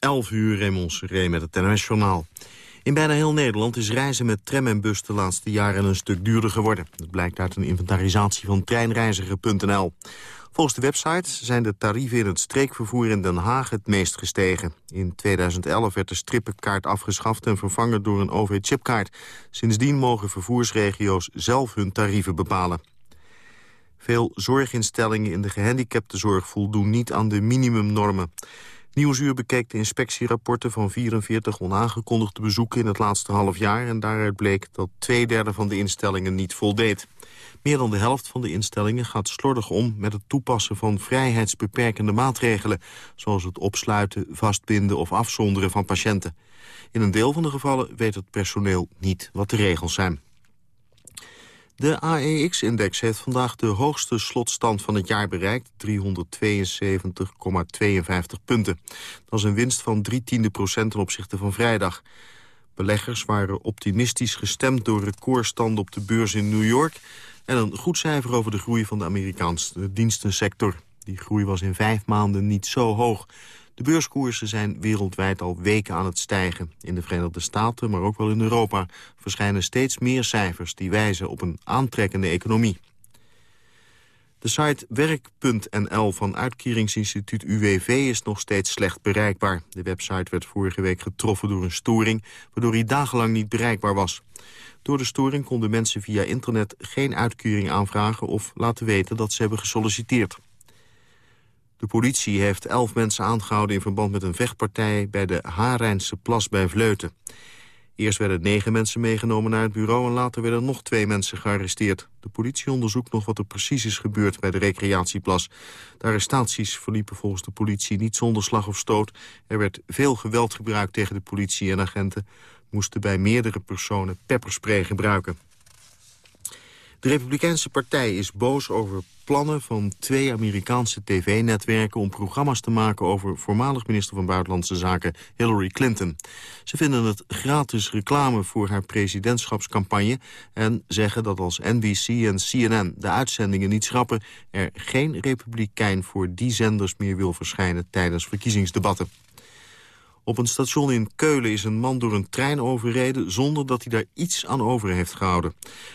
11 uur Raymond Seré met het NOS-journaal. In bijna heel Nederland is reizen met tram en bus de laatste jaren een stuk duurder geworden. Dat blijkt uit een inventarisatie van treinreiziger.nl. Volgens de website zijn de tarieven in het streekvervoer in Den Haag het meest gestegen. In 2011 werd de strippenkaart afgeschaft en vervangen door een OV-chipkaart. Sindsdien mogen vervoersregio's zelf hun tarieven bepalen. Veel zorginstellingen in de gehandicaptenzorg voldoen niet aan de minimumnormen. Nieuwsuur bekeek de inspectierapporten van 44 onaangekondigde bezoeken in het laatste half jaar... en daaruit bleek dat twee derde van de instellingen niet voldeed. Meer dan de helft van de instellingen gaat slordig om met het toepassen van vrijheidsbeperkende maatregelen, zoals het opsluiten, vastbinden of afzonderen van patiënten. In een deel van de gevallen weet het personeel niet wat de regels zijn. De AEX-index heeft vandaag de hoogste slotstand van het jaar bereikt, 372,52 punten. Dat is een winst van drie tiende procent ten opzichte van vrijdag. Beleggers waren optimistisch gestemd door recordstanden op de beurs in New York... en een goed cijfer over de groei van de Amerikaanse dienstensector. Die groei was in vijf maanden niet zo hoog. De beurskoersen zijn wereldwijd al weken aan het stijgen. In de Verenigde Staten, maar ook wel in Europa... verschijnen steeds meer cijfers die wijzen op een aantrekkende economie. De site werk.nl van uitkeringsinstituut UWV is nog steeds slecht bereikbaar. De website werd vorige week getroffen door een storing... waardoor hij dagenlang niet bereikbaar was. Door de storing konden mensen via internet geen uitkering aanvragen... of laten weten dat ze hebben gesolliciteerd. De politie heeft elf mensen aangehouden in verband met een vechtpartij... bij de Harijnse Plas bij Vleuten. Eerst werden negen mensen meegenomen naar het bureau... en later werden nog twee mensen gearresteerd. De politie onderzoekt nog wat er precies is gebeurd bij de recreatieplas. De arrestaties verliepen volgens de politie niet zonder slag of stoot. Er werd veel geweld gebruikt tegen de politie en agenten... moesten bij meerdere personen pepperspray gebruiken. De Republikeinse Partij is boos over plannen van twee Amerikaanse tv-netwerken... om programma's te maken over voormalig minister van Buitenlandse Zaken Hillary Clinton. Ze vinden het gratis reclame voor haar presidentschapscampagne... en zeggen dat als NBC en CNN de uitzendingen niet schrappen... er geen republikein voor die zenders meer wil verschijnen tijdens verkiezingsdebatten. Op een station in Keulen is een man door een trein overreden... zonder dat hij daar iets aan over heeft gehouden.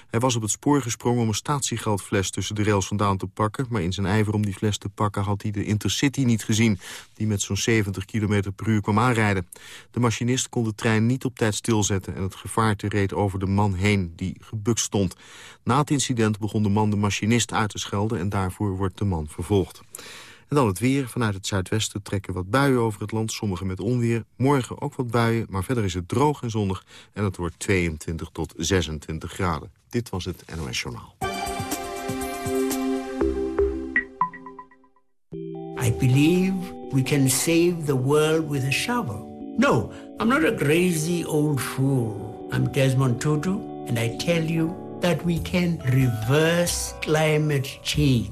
Hij was op het spoor gesprongen om een statiegeldfles tussen de rails vandaan te pakken... maar in zijn ijver om die fles te pakken had hij de Intercity niet gezien... die met zo'n 70 km per uur kwam aanrijden. De machinist kon de trein niet op tijd stilzetten... en het gevaarte reed over de man heen die gebukt stond. Na het incident begon de man de machinist uit te schelden... en daarvoor wordt de man vervolgd. En dan het weer. Vanuit het zuidwesten trekken wat buien over het land. Sommige met onweer. Morgen ook wat buien. Maar verder is het droog en zonnig. En het wordt 22 tot 26 graden. Dit was het NOS Journaal. I believe we can save the world with a shovel. No, I'm not a crazy old fool. I'm Desmond Tutu. And I tell you that we can reverse climate change.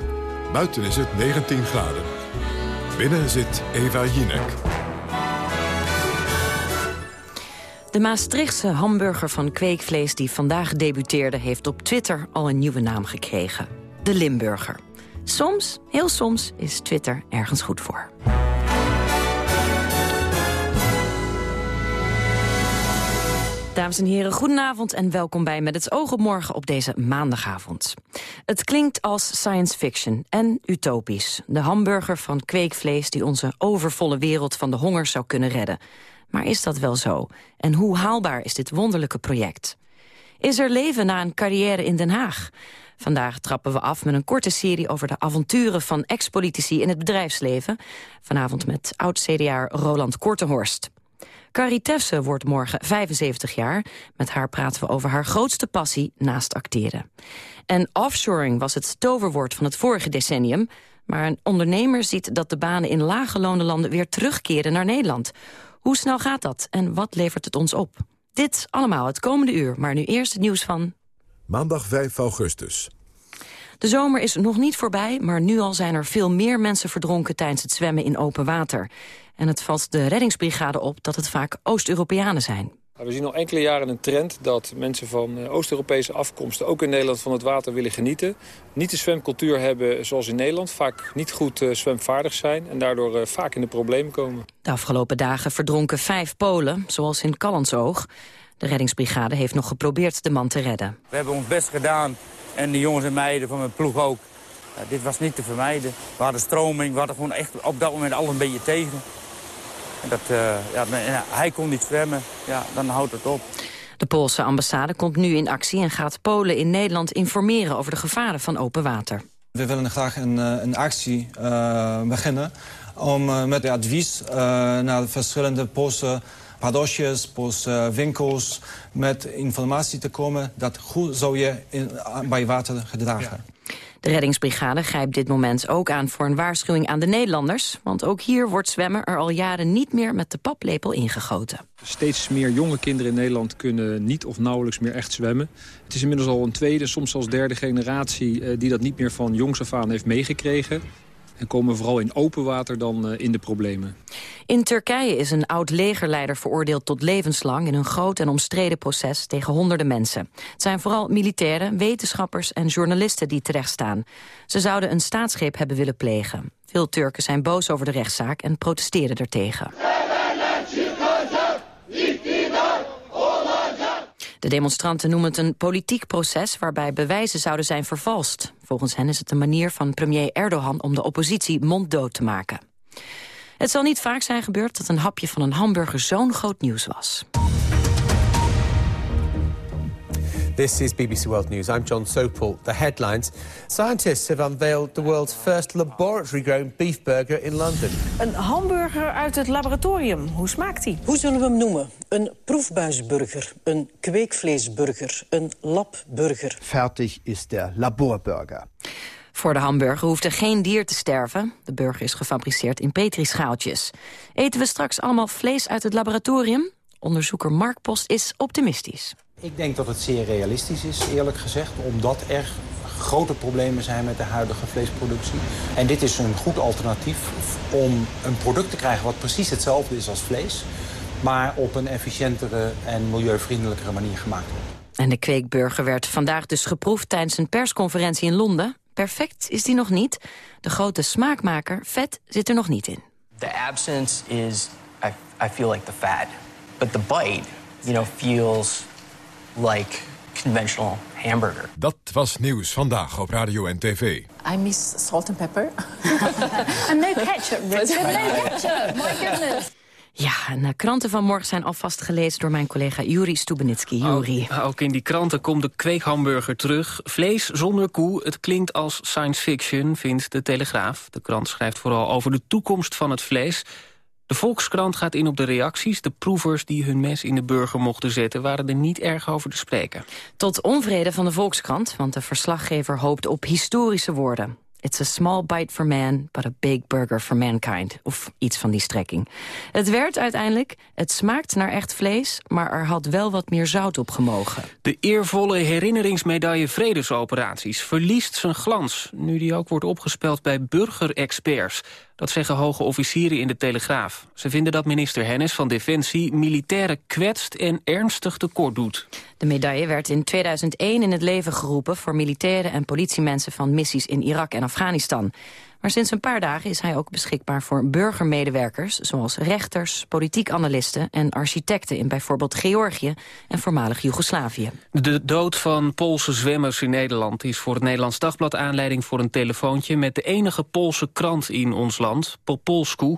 Buiten is het 19 graden. Binnen zit Eva Jinek. De Maastrichtse hamburger van kweekvlees die vandaag debuteerde... heeft op Twitter al een nieuwe naam gekregen. De Limburger. Soms, heel soms, is Twitter ergens goed voor. Dames en heren, goedenavond en welkom bij Met het oog op morgen op deze maandagavond. Het klinkt als science fiction en utopisch. De hamburger van kweekvlees die onze overvolle wereld van de honger zou kunnen redden. Maar is dat wel zo? En hoe haalbaar is dit wonderlijke project? Is er leven na een carrière in Den Haag? Vandaag trappen we af met een korte serie over de avonturen van ex-politici in het bedrijfsleven. Vanavond met oud-CDA Roland Kortenhorst. Carrie wordt morgen 75 jaar. Met haar praten we over haar grootste passie naast acteren. En offshoring was het toverwoord van het vorige decennium. Maar een ondernemer ziet dat de banen in lage landen weer terugkeren naar Nederland. Hoe snel gaat dat en wat levert het ons op? Dit allemaal het komende uur, maar nu eerst het nieuws van... Maandag 5 augustus. De zomer is nog niet voorbij, maar nu al zijn er veel meer mensen verdronken tijdens het zwemmen in open water. En het valt de reddingsbrigade op dat het vaak Oost-Europeanen zijn. We zien al enkele jaren een trend dat mensen van eh, Oost-Europese afkomsten... ook in Nederland van het water willen genieten. Niet de zwemcultuur hebben zoals in Nederland. Vaak niet goed uh, zwemvaardig zijn en daardoor uh, vaak in de problemen komen. De afgelopen dagen verdronken vijf Polen, zoals in Callensoog. De reddingsbrigade heeft nog geprobeerd de man te redden. We hebben ons best gedaan en de jongens en meiden van mijn ploeg ook. dit was niet te vermijden. We hadden stroming, we hadden gewoon echt op dat moment alles een beetje tegen. Dat, uh, ja, hij kon niet zwemmen, ja, dan houdt het op. De Poolse ambassade komt nu in actie en gaat Polen in Nederland informeren over de gevaren van open water. We willen graag een, eh, een actie uh, beginnen om met advies naar de verschillende Poolse padosjes, Poolse winkels met informatie te komen dat hoe zou je in, bij water gedragen. De reddingsbrigade grijpt dit moment ook aan voor een waarschuwing aan de Nederlanders. Want ook hier wordt zwemmen er al jaren niet meer met de paplepel ingegoten. Steeds meer jonge kinderen in Nederland kunnen niet of nauwelijks meer echt zwemmen. Het is inmiddels al een tweede, soms zelfs derde generatie... Eh, die dat niet meer van jongs af aan heeft meegekregen en komen vooral in open water dan uh, in de problemen. In Turkije is een oud-legerleider veroordeeld tot levenslang... in een groot en omstreden proces tegen honderden mensen. Het zijn vooral militairen, wetenschappers en journalisten die terechtstaan. Ze zouden een staatsgreep hebben willen plegen. Veel Turken zijn boos over de rechtszaak en protesteren ertegen. De demonstranten noemen het een politiek proces waarbij bewijzen zouden zijn vervalst. Volgens hen is het een manier van premier Erdogan om de oppositie monddood te maken. Het zal niet vaak zijn gebeurd dat een hapje van een hamburger zo'n groot nieuws was. This is BBC World News. I'm John Sopel. The headlines. Scientists have unveiled the world's first laboratory-grown beef burger in London. Een hamburger uit het laboratorium. Hoe smaakt die? Hoe zullen we hem noemen? Een proefbuisburger, een kweekvleesburger, een labburger. Fertig is de laborburger. Voor de hamburger hoeft er geen dier te sterven. De burger is gefabriceerd in petrischaaltjes. Eten we straks allemaal vlees uit het laboratorium? Onderzoeker Mark Post is optimistisch. Ik denk dat het zeer realistisch is, eerlijk gezegd, omdat er grote problemen zijn met de huidige vleesproductie. En dit is een goed alternatief om een product te krijgen wat precies hetzelfde is als vlees, maar op een efficiëntere en milieuvriendelijkere manier gemaakt wordt. En de kweekburger werd vandaag dus geproefd tijdens een persconferentie in Londen. Perfect is die nog niet. De grote smaakmaker, vet, zit er nog niet in. The absence is, I, I feel like the fat. But the bite, you know, feels like conventional hamburger. Dat was nieuws vandaag op radio en tv. I miss salt and pepper. and no ketchup, No ketchup, my goodness. Ja, en de kranten van morgen zijn alvast gelezen door mijn collega Juri Stubenitski. Juri. Ook, ook in die kranten komt de kweekhamburger terug. Vlees zonder koe, het klinkt als science fiction, vindt de Telegraaf. De krant schrijft vooral over de toekomst van het vlees. De Volkskrant gaat in op de reacties. De proevers die hun mes in de burger mochten zetten... waren er niet erg over te spreken. Tot onvrede van de Volkskrant, want de verslaggever hoopt op historische woorden. It's a small bite for man, but a big burger for mankind. Of iets van die strekking. Het werd uiteindelijk, het smaakt naar echt vlees... maar er had wel wat meer zout op gemogen. De eervolle herinneringsmedaille vredesoperaties verliest zijn glans... nu die ook wordt opgespeld bij burgerexperts. Dat zeggen hoge officieren in de Telegraaf. Ze vinden dat minister Hennis van Defensie militairen kwetst en ernstig tekort doet. De medaille werd in 2001 in het leven geroepen voor militairen en politiemensen van missies in Irak en Afghanistan. Maar sinds een paar dagen is hij ook beschikbaar voor burgermedewerkers... zoals rechters, politiek analisten en architecten... in bijvoorbeeld Georgië en voormalig Joegoslavië. De dood van Poolse zwemmers in Nederland is voor het Nederlands Dagblad aanleiding voor een telefoontje met de enige Poolse krant in ons land, Popolsku.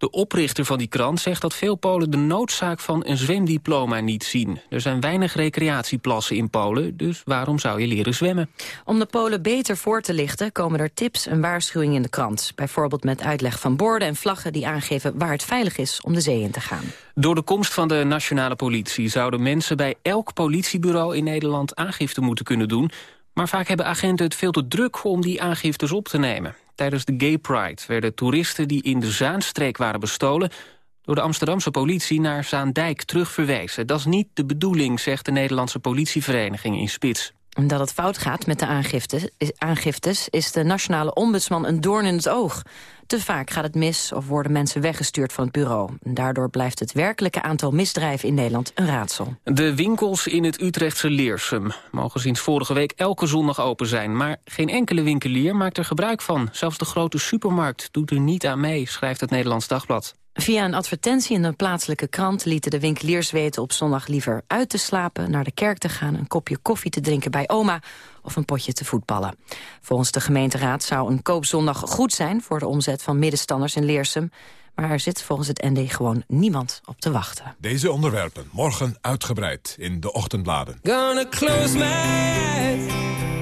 De oprichter van die krant zegt dat veel Polen de noodzaak van een zwemdiploma niet zien. Er zijn weinig recreatieplassen in Polen, dus waarom zou je leren zwemmen? Om de Polen beter voor te lichten komen er tips en waarschuwingen in de krant. Bijvoorbeeld met uitleg van borden en vlaggen die aangeven waar het veilig is om de zee in te gaan. Door de komst van de nationale politie zouden mensen bij elk politiebureau in Nederland aangifte moeten kunnen doen. Maar vaak hebben agenten het veel te druk om die aangiftes op te nemen. Tijdens de Gay Pride werden toeristen die in de Zaanstreek waren bestolen... door de Amsterdamse politie naar Zaandijk terugverwezen. Dat is niet de bedoeling, zegt de Nederlandse politievereniging in Spits. Omdat het fout gaat met de aangiftes, is de nationale ombudsman een doorn in het oog. Te vaak gaat het mis of worden mensen weggestuurd van het bureau. Daardoor blijft het werkelijke aantal misdrijven in Nederland een raadsel. De winkels in het Utrechtse Leersum mogen sinds vorige week elke zondag open zijn. Maar geen enkele winkelier maakt er gebruik van. Zelfs de grote supermarkt doet er niet aan mee, schrijft het Nederlands Dagblad. Via een advertentie in een plaatselijke krant lieten de winkeliers weten op zondag liever uit te slapen, naar de kerk te gaan, een kopje koffie te drinken bij oma of een potje te voetballen. Volgens de gemeenteraad zou een koopzondag goed zijn voor de omzet van middenstanders in Leersum. Maar er zit volgens het ND gewoon niemand op te wachten. Deze onderwerpen morgen uitgebreid in de ochtendbladen. Gonna close my eyes.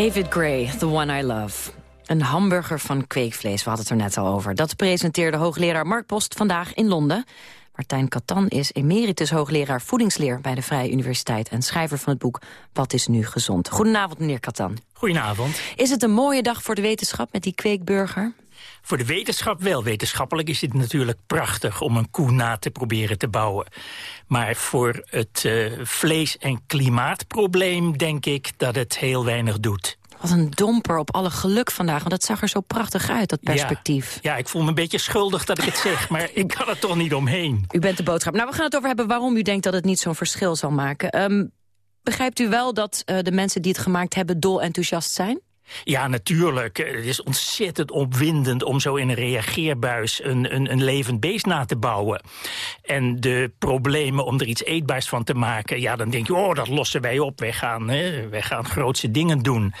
David Gray, The One I Love. Een hamburger van kweekvlees, we hadden het er net al over. Dat presenteerde hoogleraar Mark Post vandaag in Londen. Martijn Katan is emeritus hoogleraar voedingsleer... bij de Vrije Universiteit en schrijver van het boek Wat is nu gezond. Goedenavond, meneer Katan. Goedenavond. Is het een mooie dag voor de wetenschap met die kweekburger? Voor de wetenschap wel. Wetenschappelijk is het natuurlijk prachtig om een koe na te proberen te bouwen. Maar voor het uh, vlees- en klimaatprobleem denk ik dat het heel weinig doet. Wat een domper op alle geluk vandaag, want dat zag er zo prachtig uit, dat perspectief. Ja, ja, ik voel me een beetje schuldig dat ik het zeg, maar ik kan er toch niet omheen. U bent de boodschap. Nou, we gaan het over hebben waarom u denkt dat het niet zo'n verschil zal maken. Um, begrijpt u wel dat uh, de mensen die het gemaakt hebben dol enthousiast zijn? Ja, natuurlijk. Het is ontzettend opwindend om zo in een reageerbuis een, een, een levend beest na te bouwen. En de problemen om er iets eetbaars van te maken, ja, dan denk je, oh, dat lossen wij op. Wij gaan, hè, wij gaan grootse dingen doen.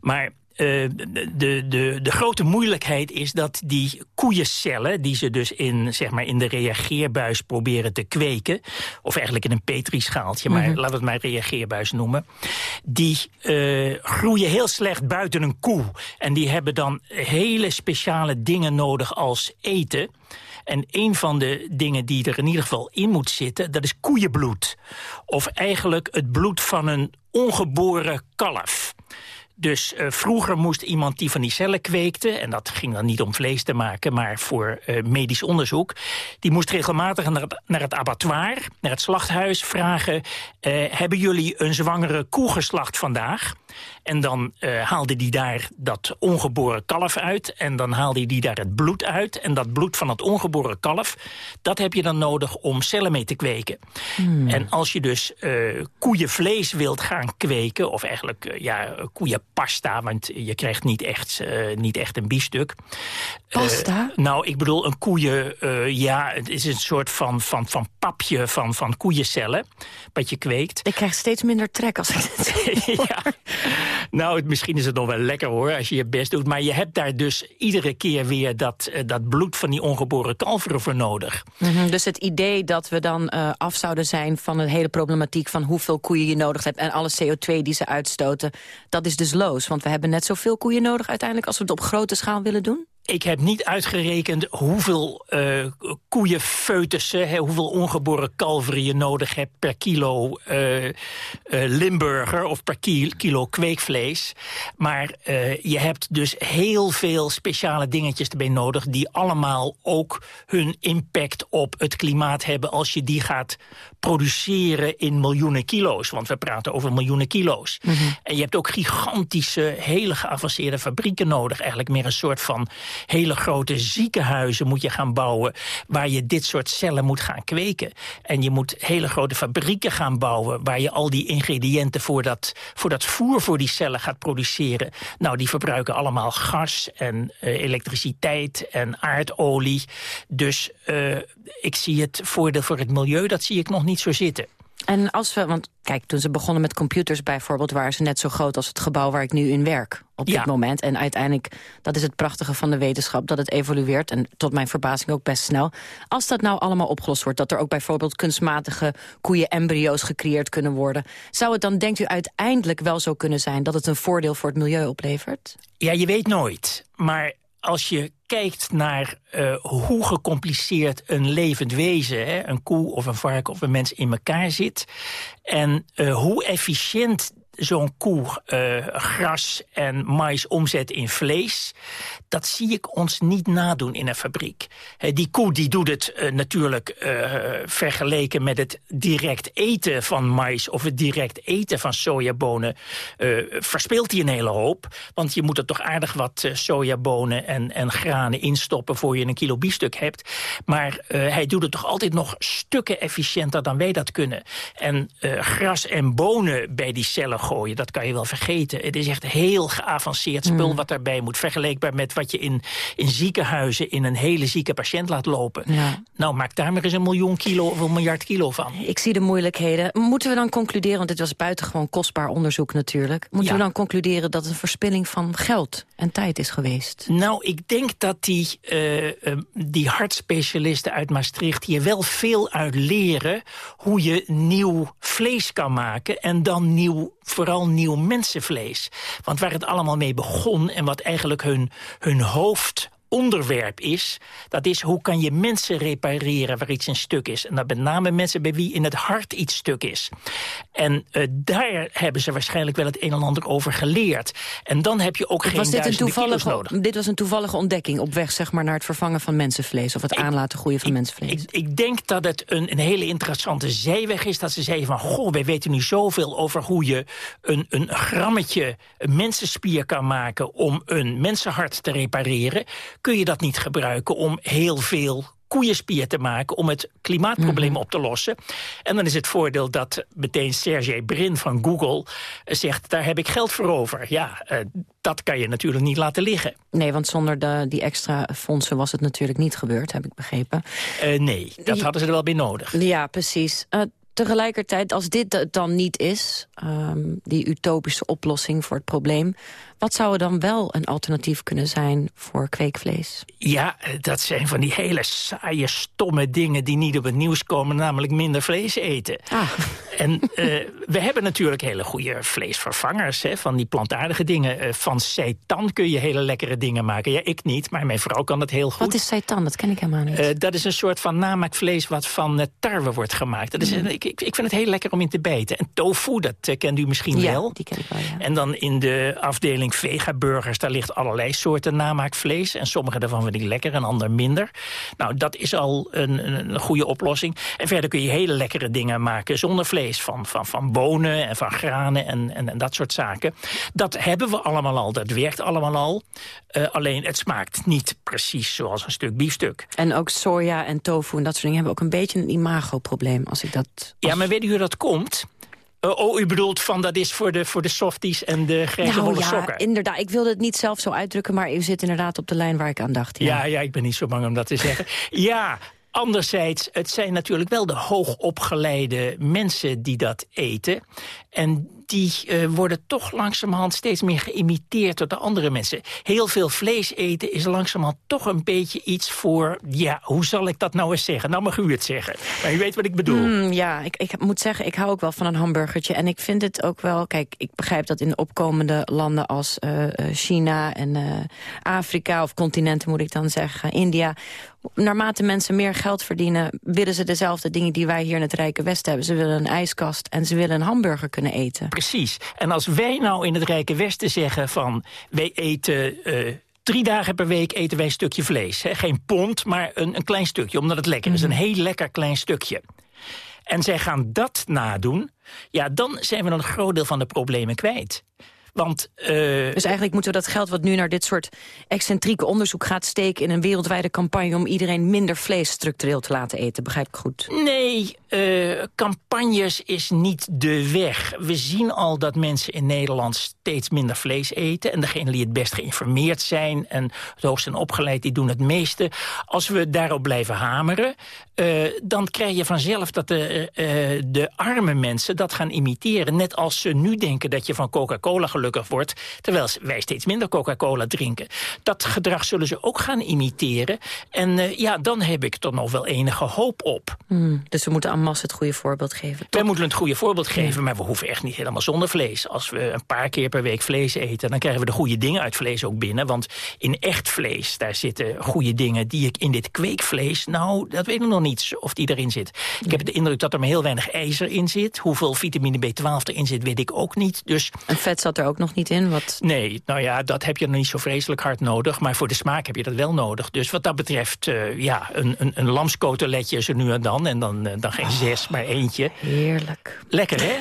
Maar uh, de, de, de grote moeilijkheid is dat die koeiencellen... die ze dus in, zeg maar, in de reageerbuis proberen te kweken... of eigenlijk in een petrischaaltje, maar mm -hmm. laten we het maar reageerbuis noemen... die uh, groeien heel slecht buiten een koe. En die hebben dan hele speciale dingen nodig als eten... En een van de dingen die er in ieder geval in moet zitten... dat is koeienbloed. Of eigenlijk het bloed van een ongeboren kalf. Dus uh, vroeger moest iemand die van die cellen kweekte... en dat ging dan niet om vlees te maken, maar voor uh, medisch onderzoek... die moest regelmatig naar het, naar het abattoir, naar het slachthuis vragen... Uh, hebben jullie een zwangere koe geslacht vandaag? En dan uh, haalde die daar dat ongeboren kalf uit. En dan haalde die daar het bloed uit. En dat bloed van het ongeboren kalf... dat heb je dan nodig om cellen mee te kweken. Hmm. En als je dus uh, koeienvlees wilt gaan kweken... of eigenlijk uh, ja, koeienpasta, want je krijgt niet echt, niet echt een biefstuk. Pasta? nou, ik bedoel een koeien... ja, het is een soort van, van, van papje van, van koeiencellen... wat je kweekt. Ik krijg steeds minder trek als ik het zeg. ja. Nou, misschien is het nog wel lekker hoor, als je je best doet. Maar je hebt daar dus iedere keer weer dat, uh, dat bloed van die ongeboren kalveren voor nodig. -hmm, dus het idee dat we dan uh, af zouden zijn van de hele problematiek... van hoeveel koeien je nodig hebt en alle CO2 die ze uitstoten... dat is dus loos, want we hebben net zoveel koeien nodig uiteindelijk... als we het op grote schaal willen doen? Ik heb niet uitgerekend hoeveel uh, koeienfeutussen... hoeveel ongeboren kalveren je nodig hebt per kilo uh, uh, Limburger... of per kilo kweekvlees. Maar je hebt dus heel veel speciale dingetjes erbij nodig... die allemaal ook hun impact op het klimaat hebben... als je die gaat produceren in miljoenen kilo's. Want we praten over miljoenen kilo's. Mm -hmm. En je hebt ook gigantische, hele geavanceerde fabrieken nodig. Eigenlijk meer een soort van hele grote ziekenhuizen moet je gaan bouwen... waar je dit soort cellen moet gaan kweken. En je moet hele grote fabrieken gaan bouwen... waar je al die ingrediënten voor dat, voor dat voer voor die cellen gaat produceren. Nou, die verbruiken allemaal gas en uh, elektriciteit en aardolie. Dus uh, ik zie het voordeel voor het milieu, dat zie ik nog niet zo zitten. En als we, want kijk, toen ze begonnen met computers bijvoorbeeld... waren ze net zo groot als het gebouw waar ik nu in werk op dit ja. moment. En uiteindelijk, dat is het prachtige van de wetenschap... dat het evolueert en tot mijn verbazing ook best snel. Als dat nou allemaal opgelost wordt... dat er ook bijvoorbeeld kunstmatige koeien-embryo's gecreëerd kunnen worden... zou het dan, denkt u, uiteindelijk wel zo kunnen zijn... dat het een voordeel voor het milieu oplevert? Ja, je weet nooit. Maar als je kijkt naar uh, hoe gecompliceerd een levend wezen... Hè, een koe of een varken of een mens in elkaar zit... en uh, hoe efficiënt zo'n koe uh, gras en mais omzet in vlees... dat zie ik ons niet nadoen in een fabriek. Die koe die doet het uh, natuurlijk uh, vergeleken met het direct eten van mais... of het direct eten van sojabonen, verspeelt hij een hele hoop. Want je moet er toch aardig wat sojabonen en, en granen instoppen... voor je een kilo biefstuk hebt. Maar hij doet het toch altijd nog stukken efficiënter dan wij dat kunnen. En gras en bonen bij die cellen gooien, dat kan je wel vergeten. Het is echt heel geavanceerd spul mm. wat daarbij moet. Vergelijkbaar met wat je in, in ziekenhuizen in een hele zieke patiënt laat lopen. Ja. Nou, maak daar maar eens een miljoen kilo of een miljard kilo van. Ik zie de moeilijkheden. Moeten we dan concluderen, want dit was buitengewoon kostbaar onderzoek natuurlijk. Moeten ja. we dan concluderen dat het een verspilling van geld en tijd is geweest? Nou, ik denk dat die, uh, uh, die hartspecialisten uit Maastricht hier wel veel uit leren hoe je nieuw vlees kan maken en dan nieuw vooral nieuw mensenvlees. Want waar het allemaal mee begon en wat eigenlijk hun, hun hoofd onderwerp is, dat is hoe kan je mensen repareren waar iets een stuk is. En dat met name mensen bij wie in het hart iets stuk is. En uh, daar hebben ze waarschijnlijk wel het een en ander over geleerd. En dan heb je ook geen was dit een toevallige, nodig. Dit was een toevallige ontdekking op weg zeg maar, naar het vervangen van mensenvlees... of het ik, aanlaten groeien van ik, mensenvlees. Ik, ik, denk dat het een, een hele interessante zijweg is. Dat ze zeiden van, goh, wij weten nu zoveel over hoe je een, een grammetje een mensenspier kan maken... om een mensenhart te repareren kun je dat niet gebruiken om heel veel koeienspier te maken om het klimaatprobleem Mhm. op te lossen. En dan is het voordeel dat meteen Sergey Brin van Google eh, zegt... daar heb ik geld voor over. Ja, uh, dat kan je natuurlijk niet laten liggen. Nee, want zonder de, die extra fondsen was het natuurlijk niet gebeurd, heb ik begrepen. Uh, nee, dat hadden ze er wel bij nodig. Ja, precies. Uh, tegelijkertijd, als dit het dan niet is, um, die utopische oplossing voor het probleem... wat zou er dan wel een alternatief kunnen zijn voor kweekvlees? Ja, dat zijn van die hele saaie, stomme dingen die niet op het nieuws komen... namelijk minder vlees eten. Ah. En uh, we hebben natuurlijk hele goede vleesvervangers hè, van die plantaardige dingen. Uh, van seitan kun je hele lekkere dingen maken. Ja, ik niet, maar mijn vrouw kan dat heel goed. Wat is seitan? Dat ken ik helemaal niet. Uh, dat is een soort van namaakvlees wat van tarwe wordt gemaakt. Dat is, mm. ik, ik, ik vind het heel lekker om in te bijten. En tofu, dat kent u misschien ja, wel. die ken ik wel, ja. En dan in de afdeling vegaburgers, daar ligt allerlei soorten namaakvlees. En sommige daarvan vind ik lekker en ander minder. Nou, dat is al een, een, een goede oplossing. En verder kun je hele lekkere dingen maken zonder vlees. Van, van, van bonen en van granen en, en, en dat soort zaken. Dat hebben we allemaal al, dat werkt allemaal al. Uh, alleen het smaakt niet precies zoals een stuk biefstuk. En ook soja en tofu en dat soort dingen hebben ook een beetje een imagoprobleem. Als ik dat... Als... Ja, maar weet u hoe dat komt? Uh, oh, u bedoelt van dat is voor de, voor de softies en de grijze nou, ja, sokken? inderdaad. Ik wilde het niet zelf zo uitdrukken, maar u zit inderdaad op de lijn waar ik aan dacht. Ja, ja, ja ik ben niet zo bang om dat te zeggen. ja, anderzijds, het zijn natuurlijk wel de hoogopgeleide mensen die dat eten. En die uh, worden toch langzamerhand steeds meer geïmiteerd door de andere mensen. Heel veel vlees eten is langzamerhand toch een beetje iets voor... ja, hoe zal ik dat nou eens zeggen? Nou mag u het zeggen. Maar u weet wat ik bedoel. Mm, ja, ik, ik moet zeggen, ik hou ook wel van een hamburgertje. En ik vind het ook wel... Kijk, ik begrijp dat in opkomende landen als uh, China en Afrika... of continenten moet ik dan zeggen, India naarmate mensen meer geld verdienen... willen ze dezelfde dingen die wij hier in het Rijke Westen hebben. Ze willen een ijskast en ze willen een hamburger kunnen eten. Precies. En als wij nou in het Rijke Westen zeggen van... wij eten... Uh, Drie dagen per week eten wij een stukje vlees. Hè? Geen pond, maar een, een klein stukje, omdat het lekker is. Mm. Een heel lekker klein stukje. En zij gaan dat nadoen, ja, dan zijn we dan een groot deel van de problemen kwijt. Want, uh, dus eigenlijk moeten we dat geld wat nu naar dit soort excentrieke onderzoek gaat steken... in een wereldwijde campagne om iedereen minder vlees structureel te laten eten. Begrijp ik goed? Nee, uh, campagnes is niet de weg. We zien al dat mensen in Nederland steeds minder vlees eten. En degenen die het best geïnformeerd zijn en het hoogst zijn opgeleid... die doen het meeste. Als we daarop blijven hameren... Uh, dan krijg je vanzelf dat de, de arme mensen dat gaan imiteren. Net als ze nu denken dat je van Coca-Cola gelukkig wordt... terwijl wij steeds minder Coca-Cola drinken. Dat gedrag zullen ze ook gaan imiteren. En uh, ja, dan heb ik toch nog wel enige hoop op. Hmm, dus we moeten aan het goede voorbeeld geven. Wij moeten het goede voorbeeld geven, maar we hoeven echt niet helemaal zonder vlees. Als we een paar keer per week vlees eten... dan krijgen we de goede dingen uit vlees ook binnen. Want in echt vlees, daar zitten goede dingen die ik in dit kweekvlees... nou, dat weet ik nog niet of die erin zit. Ja. Ik heb de indruk dat er maar heel weinig ijzer in zit. Hoeveel vitamine B12 erin zit, weet ik ook niet. Dus... En vet zat er ook nog niet in? Wat... Nee, nou ja, dat heb je nog niet zo vreselijk hard nodig. Maar voor de smaak heb je dat wel nodig. Dus wat dat betreft, uh, ja, een, een, een lamskoteletje zo nu en dan. En dan, uh, dan geen oh, zes, maar eentje. Heerlijk. Lekker, hè?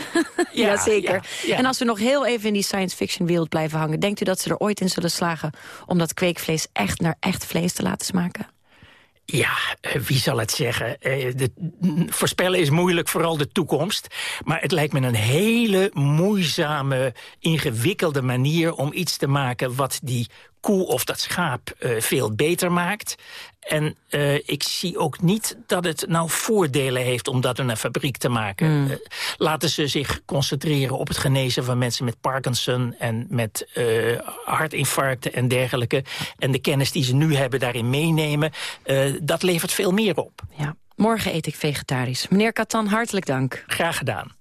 ja, zeker. Ja, ja. En als we nog heel even in die science fiction wereld blijven hangen... denkt u dat ze er ooit in zullen slagen... om dat kweekvlees echt naar echt vlees te laten smaken? Ja, wie zal het zeggen? De, voorspellen is moeilijk, vooral de toekomst. Maar het lijkt me een hele moeizame, ingewikkelde manier... om iets te maken wat die koe of dat schaap uh, veel beter maakt. En uh, ik zie ook niet dat het nou voordelen heeft om dat in een fabriek te maken. Mm. Uh, laten ze zich concentreren op het genezen van mensen met Parkinson... en met hartinfarcten en dergelijke. En de kennis die ze nu hebben daarin meenemen. dat levert veel meer op. Ja. Morgen eet ik vegetarisch. Meneer Katan, hartelijk dank. Graag gedaan.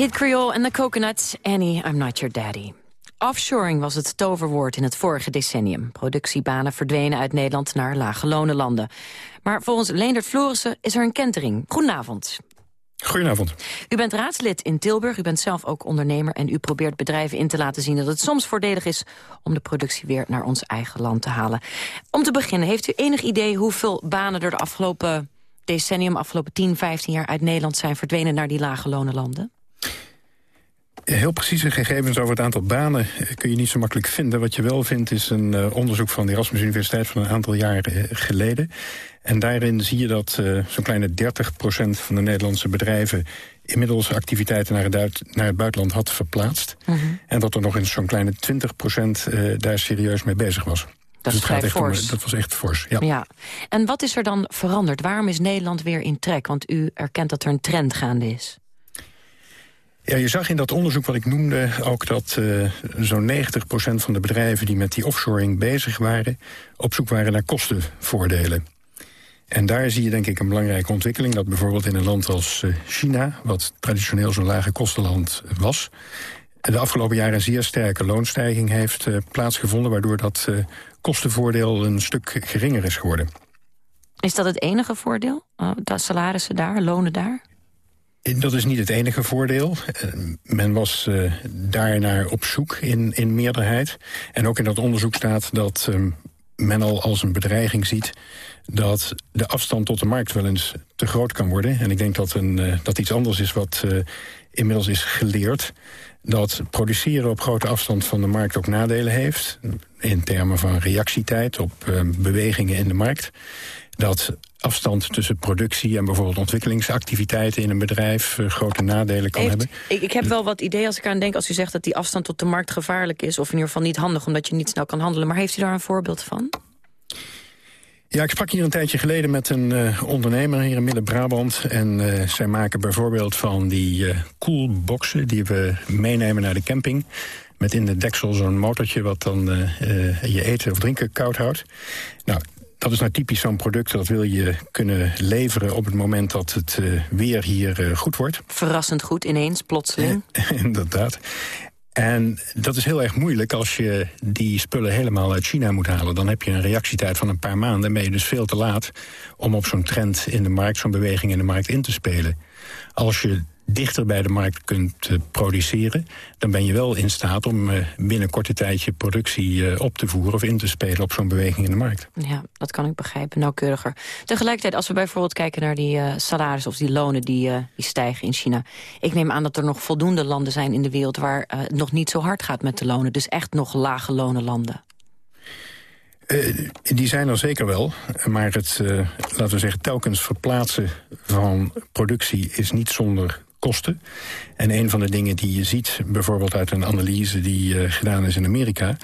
Kid Creole en the Coconuts, Annie, I'm not your daddy. Offshoring was het toverwoord in het vorige decennium. Productiebanen verdwenen uit Nederland naar lage lonenlanden. Maar volgens Leendert Florissen is er een kentering. Goedenavond. Goedenavond. U bent raadslid in Tilburg, u bent zelf ook ondernemer... en u probeert bedrijven in te laten zien dat het soms voordelig is... om de productie weer naar ons eigen land te halen. Om te beginnen, heeft u enig idee hoeveel banen er de afgelopen decennium... afgelopen 10, 15 jaar uit Nederland zijn verdwenen naar die lage lonenlanden? Heel precieze gegevens over het aantal banen eh, kun je niet zo makkelijk vinden. Wat je wel vindt is een eh, onderzoek van de Erasmus Universiteit van een aantal jaren eh, geleden. En daarin zie je dat zo'n kleine 30% van de Nederlandse bedrijven inmiddels activiteiten naar het, naar het buitenland had verplaatst. En dat er nog eens zo'n kleine 20% eh, daar serieus mee bezig was. Dat Dus het echt om- fors. dat was echt fors, ja. Ja. En wat is er dan veranderd? Waarom is Nederland weer in trek? Want u erkent dat er een trend gaande is. Ja, je zag in dat onderzoek wat ik noemde ook dat eh, zo'n 90% van de bedrijven die met die offshoring bezig waren, op zoek waren naar kostenvoordelen. En daar zie je denk ik een belangrijke ontwikkeling, dat bijvoorbeeld in een land als eh, China, wat traditioneel zo'n lage kostenland was, de afgelopen jaren een zeer sterke loonstijging heeft eh, plaatsgevonden, waardoor dat kostenvoordeel een stuk geringer is geworden. Is dat het enige voordeel? Dat salarissen daar, lonen daar? Dat is niet het enige voordeel. Eh, men was uh, daarnaar op zoek in, in meerderheid. En ook in dat onderzoek staat dat uh, men al als een bedreiging ziet... dat de afstand tot de markt wel eens te groot kan worden. En ik denk dat, een, dat iets anders is wat inmiddels is geleerd... dat produceren op grote afstand van de markt ook nadelen heeft... in termen van reactietijd op bewegingen in de markt... dat afstand tussen productie en bijvoorbeeld ontwikkelingsactiviteiten in een bedrijf eh, grote nadelen kan Heeft- hebben. ik, ik heb wel wat idee als ik aan denk... als u zegt dat die afstand tot de markt gevaarlijk is... of in ieder geval niet handig, omdat je niet snel kan handelen. Maar heeft u daar een voorbeeld van? Ja, ik sprak hier een tijdje geleden met een eh, ondernemer hier in Midden-Brabant. En eh, zij maken bijvoorbeeld van die eh koelboxen die we meenemen naar de camping. Met in de deksel zo'n motortje wat dan je eten of drinken koud houdt. Nou, dat is nou typisch zo'n product dat wil je kunnen leveren op het moment dat het eh, weer hier eh, goed wordt. Verrassend goed, ineens, plotseling. Inderdaad. En dat is heel erg moeilijk als je die spullen helemaal uit China moet halen. Dan heb je een reactietijd van een paar maanden. Dan ben je dus veel te laat om op zo'n trend in de markt, zo'n beweging in de markt in te spelen. Als je dichter bij de markt kunt eh, produceren... dan ben je wel in staat om eh, binnen korte tijd je productie eh, op te voeren... of in te spelen op zo'n beweging in de markt. Ja, dat kan ik begrijpen, nauwkeuriger. Tegelijkertijd, als we bijvoorbeeld kijken naar die eh salarissen... of die lonen die, die stijgen in China. Ik neem aan dat er nog voldoende landen zijn in de wereld... waar het nog niet zo hard gaat met de lonen. Dus echt nog lage lonen landen. Die zijn er zeker wel, maar het, laten we zeggen, telkens verplaatsen van productie is niet zonder kosten. En een van de dingen die je ziet, bijvoorbeeld uit een analyse die eh, gedaan is in Amerika,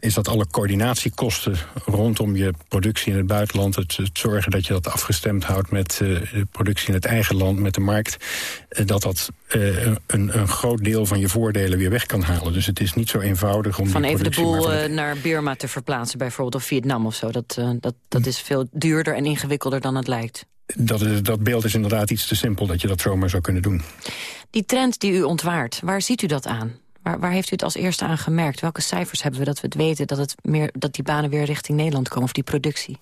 is dat alle coördinatiekosten rondom je productie in het buitenland, het, het zorgen dat je dat afgestemd houdt met eh, de productie in het eigen land, met de markt, eh, dat dat een, een groot deel van je voordelen weer weg kan halen. Dus het is niet zo eenvoudig om Van even de boel naar Burma te verplaatsen bijvoorbeeld... of Vietnam of zo. Dat, dat, dat is veel duurder en ingewikkelder dan het lijkt. Dat, dat beeld is inderdaad iets te simpel dat je dat zomaar zou kunnen doen. Die trend die u ontwaart, waar ziet u dat aan? Waar, waar heeft u het als eerste aan gemerkt? Welke cijfers hebben we dat we het weten... dat, het meer, dat die banen weer richting Nederland komen, of die productie?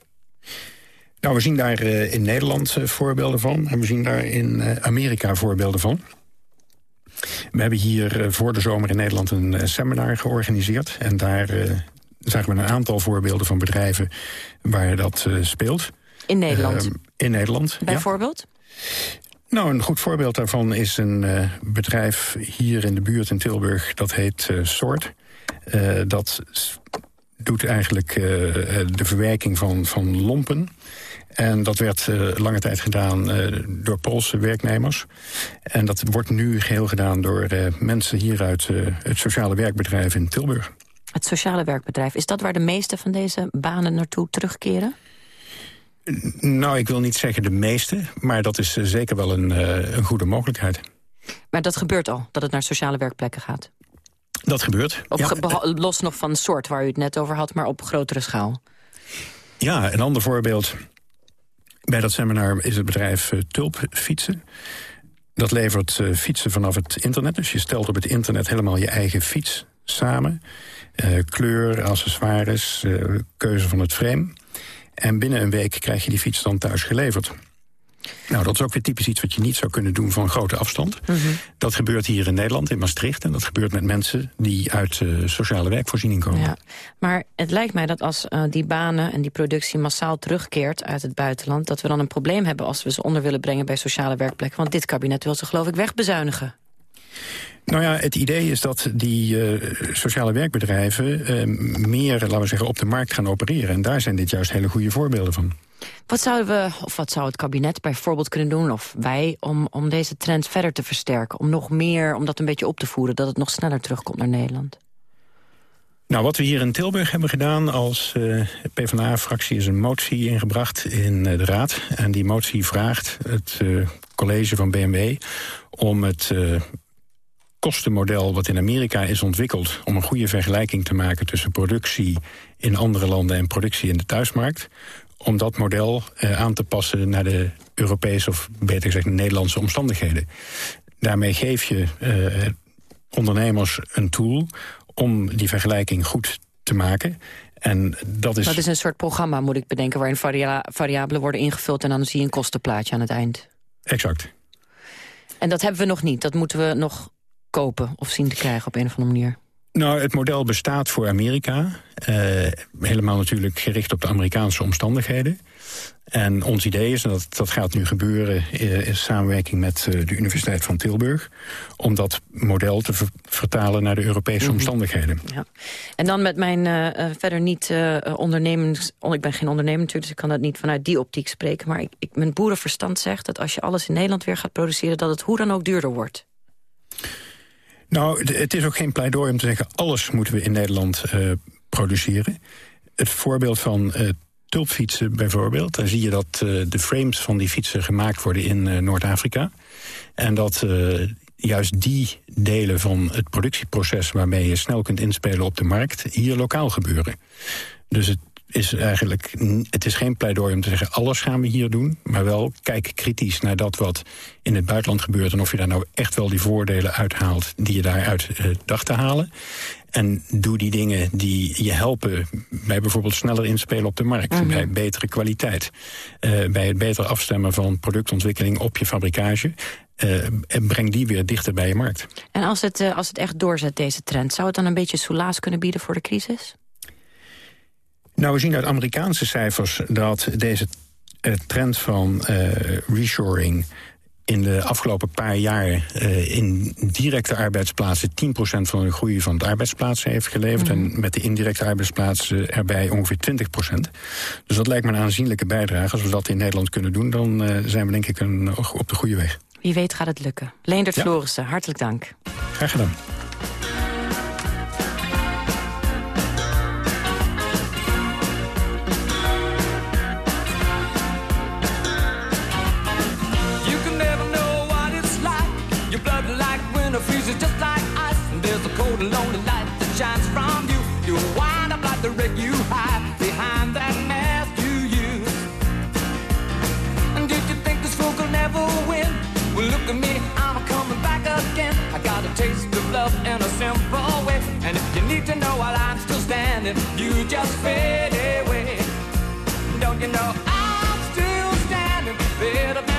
Nou, we zien daar eh, in Nederland eh, voorbeelden van. En we zien daar in eh, Amerika voorbeelden van. We hebben hier voor de zomer in Nederland een seminar georganiseerd. En daar zagen we een aantal voorbeelden van bedrijven waar dat speelt. In Nederland? Ehm, in Nederland, ja. Bijvoorbeeld? Nou, een goed voorbeeld daarvan is een eh, bedrijf hier in de buurt in Tilburg. Dat heet eh, Soort. Eh, dat doet eigenlijk de verwerking van, van lompen. En dat werd lange tijd gedaan door Poolse werknemers. En dat wordt nu geheel gedaan door mensen hier uit het sociale werkbedrijf in Tilburg. Het sociale werkbedrijf. Is dat waar de meeste van deze banen naartoe terugkeren? Nou, ik wil niet zeggen de meeste, maar dat is eh, zeker wel een, eh, een goede mogelijkheid. Maar dat gebeurt al, dat het naar sociale werkplekken gaat. Dat gebeurt. Op, Ja, los nog van soort waar u het net over had, maar op grotere schaal. Ja, een ander voorbeeld. Bij dat seminar is het bedrijf eh, Tulp Fietsen. Dat levert fietsen vanaf het internet. Dus je stelt op het internet helemaal je eigen fiets samen. Kleur, accessoires, keuze van het frame. En binnen een week krijg je die fiets dan thuis geleverd. Nou, dat is ook weer typisch iets wat je niet zou kunnen doen van grote afstand. Dat gebeurt hier in Nederland, in Maastricht. En dat gebeurt met mensen die uit eh, sociale werkvoorziening komen. Ja. Maar het lijkt mij dat als eh, die banen en die productie massaal terugkeert uit het buitenland... dat we dan een probleem hebben als we ze onder willen brengen bij sociale werkplekken. Want dit kabinet wil ze geloof ik wegbezuinigen. Nou ja, het idee is dat die eh, sociale werkbedrijven eh, meer, laten we zeggen, op de markt gaan opereren. En daar zijn dit juist hele goede voorbeelden van. Wat zouden we, of wat zou het kabinet bijvoorbeeld kunnen doen, of wij, om, om deze trend verder te versterken? Om nog meer, om dat een beetje op te voeren, dat het nog sneller terugkomt naar Nederland? Nou, wat we hier in Tilburg hebben gedaan als eh, PvdA-fractie... is een motie ingebracht in de Raad. En die motie vraagt het college van BMW om het kostenmodel wat in Amerika is ontwikkeld... om een goede vergelijking te maken tussen productie in andere landen... en productie in de thuismarkt om dat model eh, aan te passen naar de Europese... of beter gezegd Nederlandse omstandigheden. Daarmee geef je eh, ondernemers een tool om die vergelijking goed te maken. En dat is... Dat is een soort programma, moet ik bedenken, waarin varia variabelen worden ingevuld... en dan zie je een kostenplaatje aan het eind. Exact. En dat hebben we nog niet, dat moeten we nog kopen of zien te krijgen op een of andere manier. Nou, het model bestaat voor Amerika. Uh, helemaal natuurlijk gericht op de Amerikaanse omstandigheden. En ons idee is, en dat, dat gaat nu gebeuren uh, in samenwerking met uh, de Universiteit van Tilburg... om dat model te ver vertalen naar de Europese Mhm. omstandigheden. Ja. En dan met mijn eh, eh, verder niet eh ondernemens... on- ik ben geen ondernemer natuurlijk, dus ik kan dat niet vanuit die optiek spreken. Maar ik, ik, mijn boerenverstand zegt dat als je alles in Nederland weer gaat produceren... dat het hoe dan ook duurder wordt. Nou, het is ook geen pleidooi om te zeggen... alles moeten we in Nederland eh, produceren. Het voorbeeld van eh, tulpfietsen bijvoorbeeld... daar zie je dat eh, de frames van die fietsen gemaakt worden in Noord-Afrika. En dat juist die delen van het productieproces... waarmee je snel kunt inspelen op de markt... hier lokaal gebeuren. Dus het is eigenlijk het is geen pleidooi om te zeggen... alles gaan we hier doen, maar wel kijk kritisch naar dat wat in het buitenland gebeurt... en of je daar nou echt wel die voordelen uithaalt die je daaruit eh, dacht te halen. En doe die dingen die je helpen bij bijvoorbeeld sneller inspelen op de markt... Mhm. bij betere kwaliteit, eh, bij het beter afstemmen van productontwikkeling op je fabrikage... eh, en breng die weer dichter bij je markt. En als het, als het echt doorzet, deze trend... zou het dan een beetje soelaas kunnen bieden voor de crisis? Nou, we zien uit Amerikaanse cijfers dat deze eh, trend van eh, reshoring in de afgelopen paar jaar eh, in directe arbeidsplaatsen 10% van de groei van de arbeidsplaatsen heeft geleverd. En met de indirecte arbeidsplaatsen erbij ongeveer 20%. Dus dat lijkt me een aanzienlijke bijdrage. Als we dat in Nederland kunnen doen, dan eh, zijn we denk ik een, op de goede weg. Wie weet gaat het lukken. Leendert Ja. Florissen, hartelijk dank. Graag gedaan. Again. I got a taste of love in a simple way. And if you need to know while I'm still standing, you just fade away. Don't you know I'm still standing better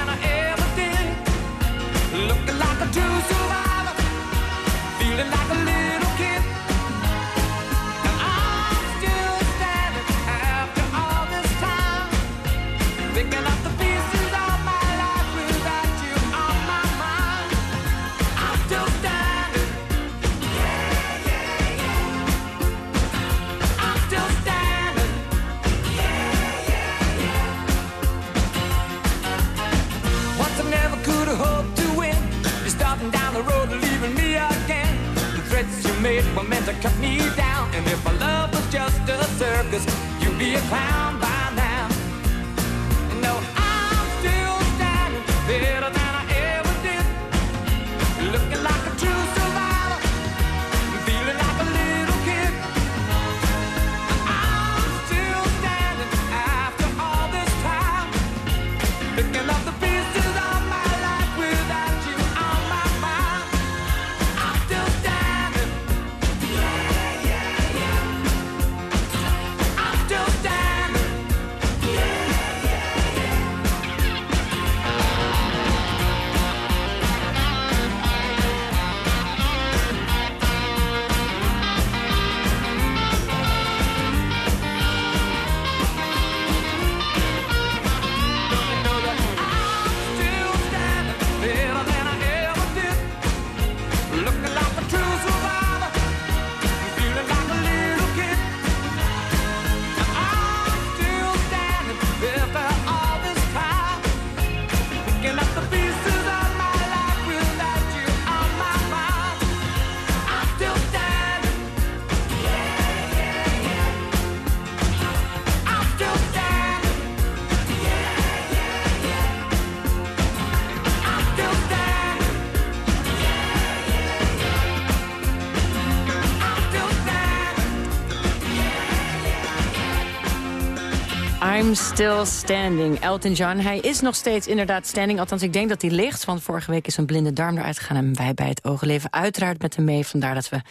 Still standing. Elton John, hij is nog steeds inderdaad standing. Althans, ik denk dat hij ligt. Want vorige week is een blinde darm eruit gegaan. En wij bij het oog leven uiteraard met hem mee. Vandaar dat we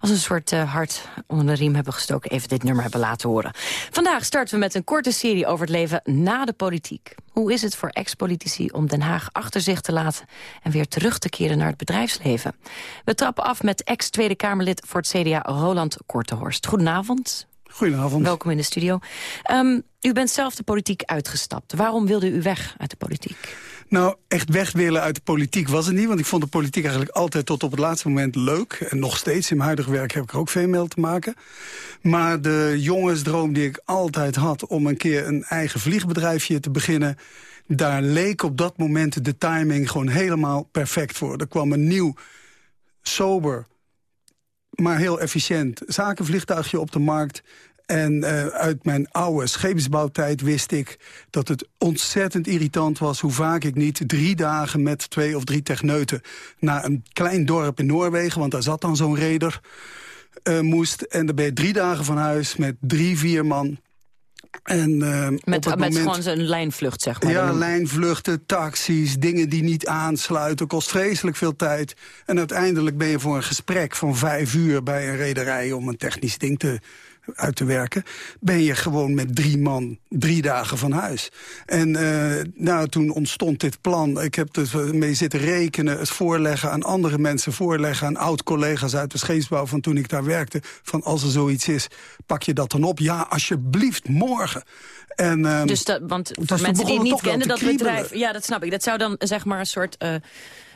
als een soort eh, hart onder de riem hebben gestoken... even dit nummer hebben laten horen. Vandaag starten we met een korte serie over het leven na de politiek. Hoe is het voor ex-politici om Den Haag achter zich te laten... en weer terug te keren naar het bedrijfsleven? We trappen af met ex-Tweede Kamerlid voor het CDA Roland Kortehorst. Goedenavond. Goedenavond. Welkom in de studio. Ehm, u bent zelf de politiek uitgestapt. Waarom wilde u weg uit de politiek? Nou, echt weg willen uit de politiek was het niet. Want ik vond de politiek eigenlijk altijd tot op het laatste moment leuk. En nog steeds, in mijn huidige werk heb ik er ook veel mee te maken. Maar de jongensdroom die ik altijd had... om een keer een eigen vliegbedrijfje te beginnen... daar leek op dat moment de timing gewoon helemaal perfect voor. Er kwam een nieuw, sober, maar heel efficiënt zakenvliegtuigje op de markt. En uh, uit mijn oude scheepsbouwtijd wist ik dat het ontzettend irritant was... hoe vaak ik niet drie dagen met twee of drie techneuten... naar een klein dorp in Noorwegen, want daar zat dan zo'n reder... Uh, moest. En dan ben je drie dagen van huis met drie, vier man... En, uh, met moment, gewoon een lijnvlucht, zeg maar. Ja, lijnvluchten, taxis, dingen die niet aansluiten. Kost vreselijk veel tijd. En uiteindelijk ben je voor een gesprek van vijf uur... bij een rederij om een technisch ding te, uit te werken... ben je gewoon met drie man drie dagen van huis. En eh, nou, toen ontstond dit plan. Ik heb er mee zitten rekenen, het voorleggen aan andere mensen... voorleggen aan oud-collega's uit de scheepsbouw van toen ik daar werkte... van als er zoiets is, pak je dat dan op? Ja, alsjeblieft, morgen. En, ehm, Dus dat, want voor dus mensen die het niet kennen, dat kriebelen. bedrijf... Ja, dat snap ik. Dat zou dan zeg maar een soort... eh,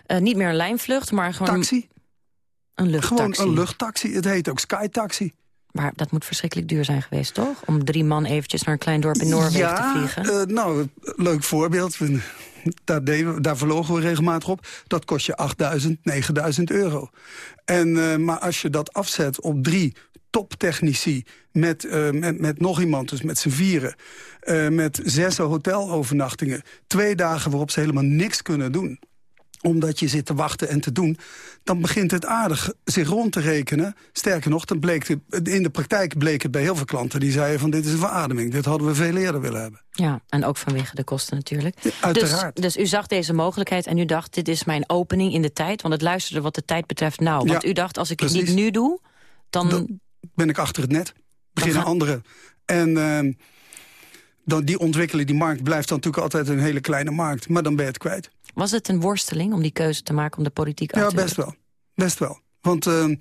eh, niet meer een lijnvlucht, maar gewoon... Taxi. Een luchttaxi. Gewoon een luchttaxi. Het heet ook Skytaxi. Maar dat moet verschrikkelijk duur zijn geweest, toch? Om drie man eventjes naar een klein dorp in Noorwegen ja, te vliegen. eh, nou, leuk voorbeeld. Daar, deden daar verlogen we regelmatig op. Dat kost je 8000, 9000 euro. En, eh, maar als je dat afzet op drie toptechnici... Met, eh, met, met nog iemand, dus met z'n vieren... met zes hotelovernachtingen... twee dagen waarop ze helemaal niks kunnen doen omdat je zit te wachten en te doen... dan begint het aardig zich rond te rekenen. Sterker nog, dan bleek het, in de praktijk bleek het bij heel veel klanten... die zeiden van dit is een verademing, dit hadden we veel eerder willen hebben. Ja, en ook vanwege de kosten natuurlijk. uiteraard. Dus, dus u zag deze mogelijkheid en u dacht, dit is mijn opening in de tijd. Want het luisterde wat de tijd betreft nou. Want Ja, u dacht, als ik het niet nu doe, dan... Dan ben ik achter het net, beginnen anderen. En ehm, dan die ontwikkelen, die markt blijft dan natuurlijk altijd een hele kleine markt. Maar dan ben je het kwijt. Was het een worsteling om die keuze te maken om de politiek uit Ja, te best wel. Best wel. Want ehm,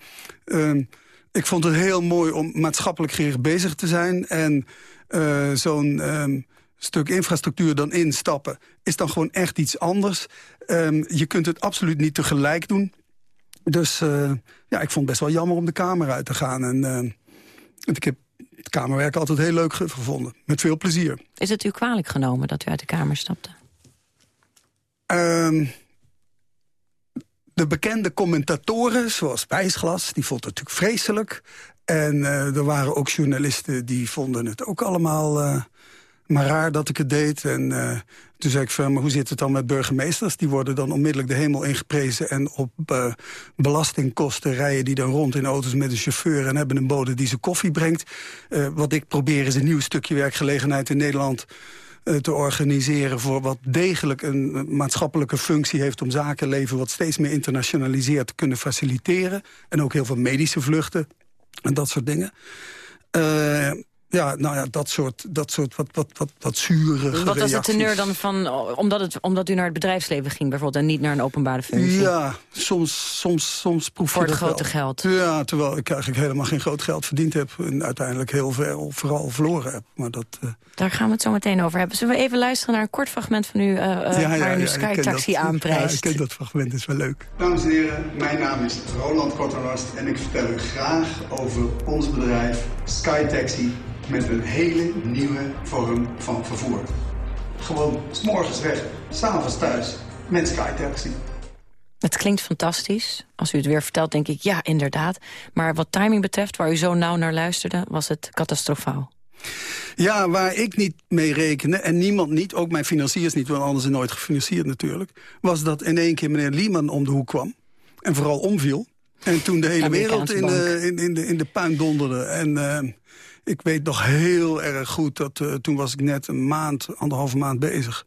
ehm, ik vond het heel mooi om maatschappelijk gericht bezig te zijn. En eh, zo'n ehm, stuk infrastructuur dan instappen... is dan gewoon echt iets anders. Je kunt het absoluut niet tegelijk doen. Dus eh, ja, ik vond het best wel jammer om de Kamer uit te gaan. En ik heb het Kamerwerk altijd heel leuk ge- gevonden. Met veel plezier. Is het u kwalijk genomen dat u uit de Kamer stapte? Ehm, de bekende commentatoren, zoals Wijsglas, die vond het natuurlijk vreselijk. En eh, er waren ook journalisten die vonden het ook allemaal eh, maar raar dat ik het deed. En eh, toen zei ik van, maar hoe zit het dan met burgemeesters? Die worden dan onmiddellijk de hemel ingeprezen... en op belastingkosten rijden die dan rond in auto's met een chauffeur... en hebben een bode die ze koffie brengt. Wat ik probeer is een nieuw stukje werkgelegenheid in Nederland te organiseren... voor wat degelijk een eh, maatschappelijke functie heeft... om zakenleven wat steeds meer internationaliseert te kunnen faciliteren. En ook heel veel medische vluchten en dat soort dingen. Ja, nou ja, dat soort, dat soort wat, wat, wat, wat zure Wat was de teneur dan van, omdat, het, omdat u naar het bedrijfsleven ging bijvoorbeeld... en niet naar een openbare functie? Ja, soms, soms, soms proef Voor je het grote wel. geld. Ja, terwijl ik eigenlijk helemaal geen groot geld verdiend heb... en uiteindelijk heel veel vooral verloren heb. Maar dat, eh, Daar gaan we het zo meteen over hebben. Zullen we even luisteren naar een kort fragment van u... eh eh, waar u ken Sky Taxi dat. aanprijst? Ja, ik ken dat fragment, is wel leuk. Dames en heren, mijn naam is Roland Kortenhorst... en ik vertel u graag over ons bedrijf Sky Taxi... met een hele nieuwe vorm van vervoer. Gewoon, s morgens weg, s'avonds thuis, met Sky Taxi. Het klinkt fantastisch. Als u het weer vertelt, denk ik, ja, inderdaad. Maar wat timing betreft, waar u zo nauw naar luisterde... was het catastrofaal. Ja, waar ik niet mee rekende, en niemand niet, ook mijn financiers niet... want anders is nooit gefinancierd natuurlijk... was dat in één keer meneer Lehman om de hoek kwam. En vooral omviel. En toen de hele wereld in de, in, in, de, in de puin donderde. En eh, ik weet nog heel erg goed dat eh, toen was ik net een maand, anderhalve maand bezig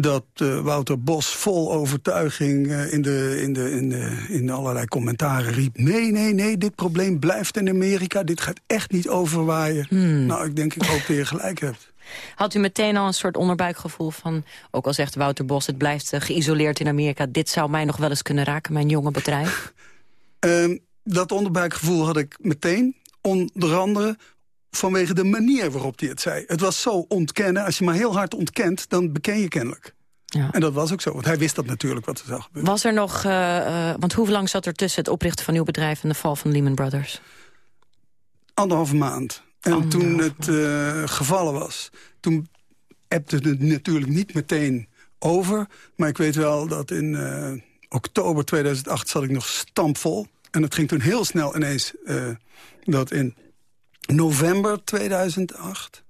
dat eh, Wouter Bos vol overtuiging eh, in, de, in, de, in, de, in allerlei commentaren riep... nee, nee, nee, dit probleem blijft in Amerika, dit gaat echt niet overwaaien. Hmm. Nou, ik denk ik hoop dat je gelijk hebt. Had u meteen al een soort onderbuikgevoel van... ook al zegt Wouter Bos, het blijft geïsoleerd in Amerika... dit zou mij nog wel eens kunnen raken, mijn jonge bedrijf? Ehm, dat onderbuikgevoel had ik meteen, onder andere vanwege de manier waarop hij het zei. Het was zo ontkennen. Als je maar heel hard ontkent, dan beken je kennelijk. Ja. En dat was ook zo, want hij wist dat natuurlijk wat er zou gebeuren. Was er nog, eh, want hoe lang zat er tussen het oprichten van uw bedrijf... en de val van Lehman Brothers? Anderhalve maand. En toen het eh, gevallen was, toen ebde het natuurlijk niet meteen over. Maar ik weet wel dat in oktober 2008 zat ik nog stampvol. En het ging toen heel snel ineens dat in november 2008...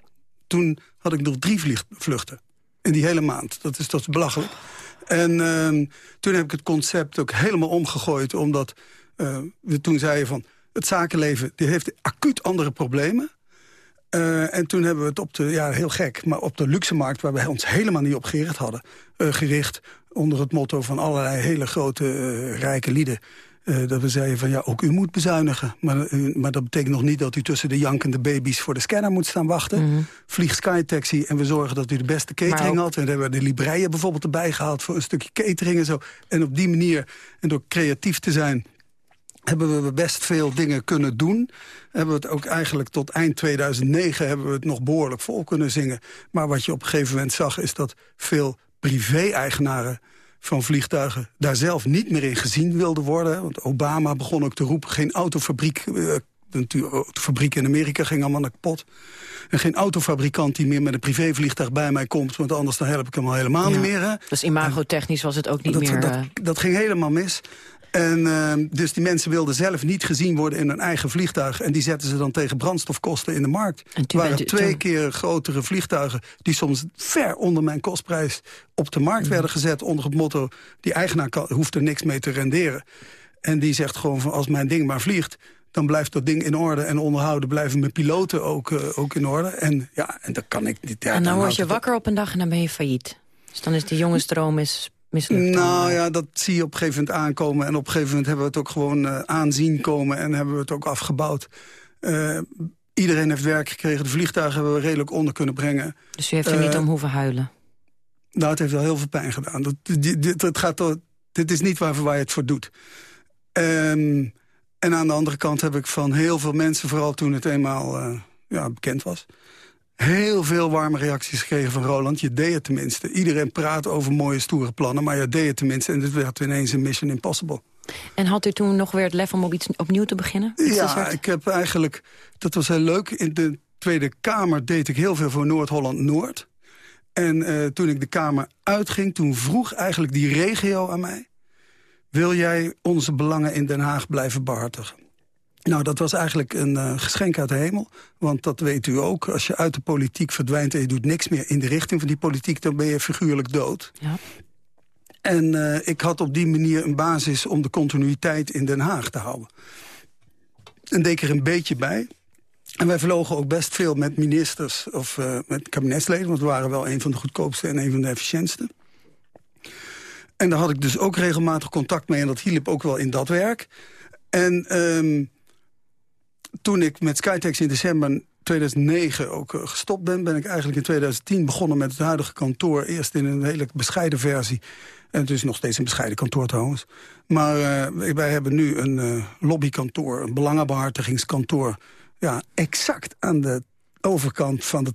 toen had ik nog drie vluchten in die hele maand. Dat is toch belachelijk. En ehm, toen heb ik het concept ook helemaal omgegooid... omdat eh, we toen zeiden van... het zakenleven die heeft acuut andere problemen. Eh, en toen hebben we het op de, ja heel gek... maar op de luxe markt waar wij ons helemaal niet op gericht hadden... eh, gericht onder het motto van allerlei hele grote rijke lieden... eh, dat we zeiden van ja, ook u moet bezuinigen. Maar, eh, maar dat betekent nog niet dat u tussen de jankende baby's... voor de scanner moet staan wachten. Vlieg SkyTaxi en we zorgen dat u de beste catering ook- had. En daar hebben we de libreien bijvoorbeeld erbij gehaald... voor een stukje catering en zo. En op die manier, en door creatief te zijn hebben we best veel dingen kunnen doen. Hebben we het ook eigenlijk tot eind 2009 hebben we het nog behoorlijk vol kunnen zingen. Maar wat je op een gegeven moment zag is dat veel privé-eigenaren van vliegtuigen daar zelf niet meer in gezien wilden worden. Want Obama begon ook te roepen, geen autofabriek... natuurlijk, de fabriek in Amerika ging allemaal naar kapot. En geen autofabrikant die meer met een privévliegtuig bij mij komt... want anders dan help ik hem al helemaal niet meer. Hè? Dus imagotechnisch was het ook niet dat, meer... Dat, eh, dat ging helemaal mis. En uh, dus die mensen wilden zelf niet gezien worden in hun eigen vliegtuig. En die zetten ze dan tegen brandstofkosten in de markt. Toen waren twee toen- keer grotere vliegtuigen... die soms ver onder mijn kostprijs op de markt Mhm. werden gezet... onder het motto, die eigenaar kan, hoeft er niks mee te renderen. En die zegt gewoon van, als mijn ding maar vliegt... dan blijft dat ding in orde en onderhouden blijven mijn piloten ook, uh, ook in orde. En ja, en dat kan ik niet. Ja, en dan word je het op. wakker op een dag en dan ben je failliet. Dus dan is die jongensdroom is mislukt. Nou eh. ja, dat zie je op een gegeven moment aankomen. En op een gegeven moment hebben we het ook gewoon uh, aanzien komen... en hebben we het ook afgebouwd. Uh, iedereen heeft werk gekregen. De vliegtuigen hebben we redelijk onder kunnen brengen. Dus u heeft er niet om hoeven huilen? Nou, het heeft wel heel veel pijn gedaan. Dat, dit, dit, het gaat door, dit is niet waar, waar je het voor doet. Um, en aan de andere kant heb ik van heel veel mensen... vooral toen het eenmaal ja, bekend was... heel veel warme reacties gekregen van Roland. Je deed het tenminste. Iedereen praat over mooie, stoere plannen... maar je deed het tenminste en dit werd ineens een Mission Impossible. En had u toen nog weer het lef om op iets opnieuw te beginnen? Iets ja, ik heb eigenlijk... Dat was heel leuk. In de Tweede Kamer deed ik heel veel voor Noord-Holland-Noord. En uh, toen ik de Kamer uitging, toen vroeg eigenlijk die regio aan mij... wil jij onze belangen in Den Haag blijven behartigen? Nou, dat was eigenlijk een uh, geschenk uit de hemel. Want dat weet u ook. Als je uit de politiek verdwijnt en je doet niks meer in de richting van die politiek... dan ben je figuurlijk dood. Ja. En uh, ik had op die manier een basis om de continuïteit in Den Haag te houden. En deed ik er een beetje bij. En wij vlogen ook best veel met ministers of uh, met kabinetsleden... want we waren wel een van de goedkoopste en een van de efficiëntste. En daar had ik dus ook regelmatig contact mee... en dat hielp ook wel in dat werk. En um, toen ik met Skytex in december 2009 ook uh, gestopt ben... ben ik eigenlijk in 2010 begonnen met het huidige kantoor. Eerst in een hele bescheiden versie. En het is nog steeds een bescheiden kantoor trouwens. Maar uh, wij hebben nu een uh, lobbykantoor, een belangenbehartigingskantoor... Ja, exact aan de overkant van de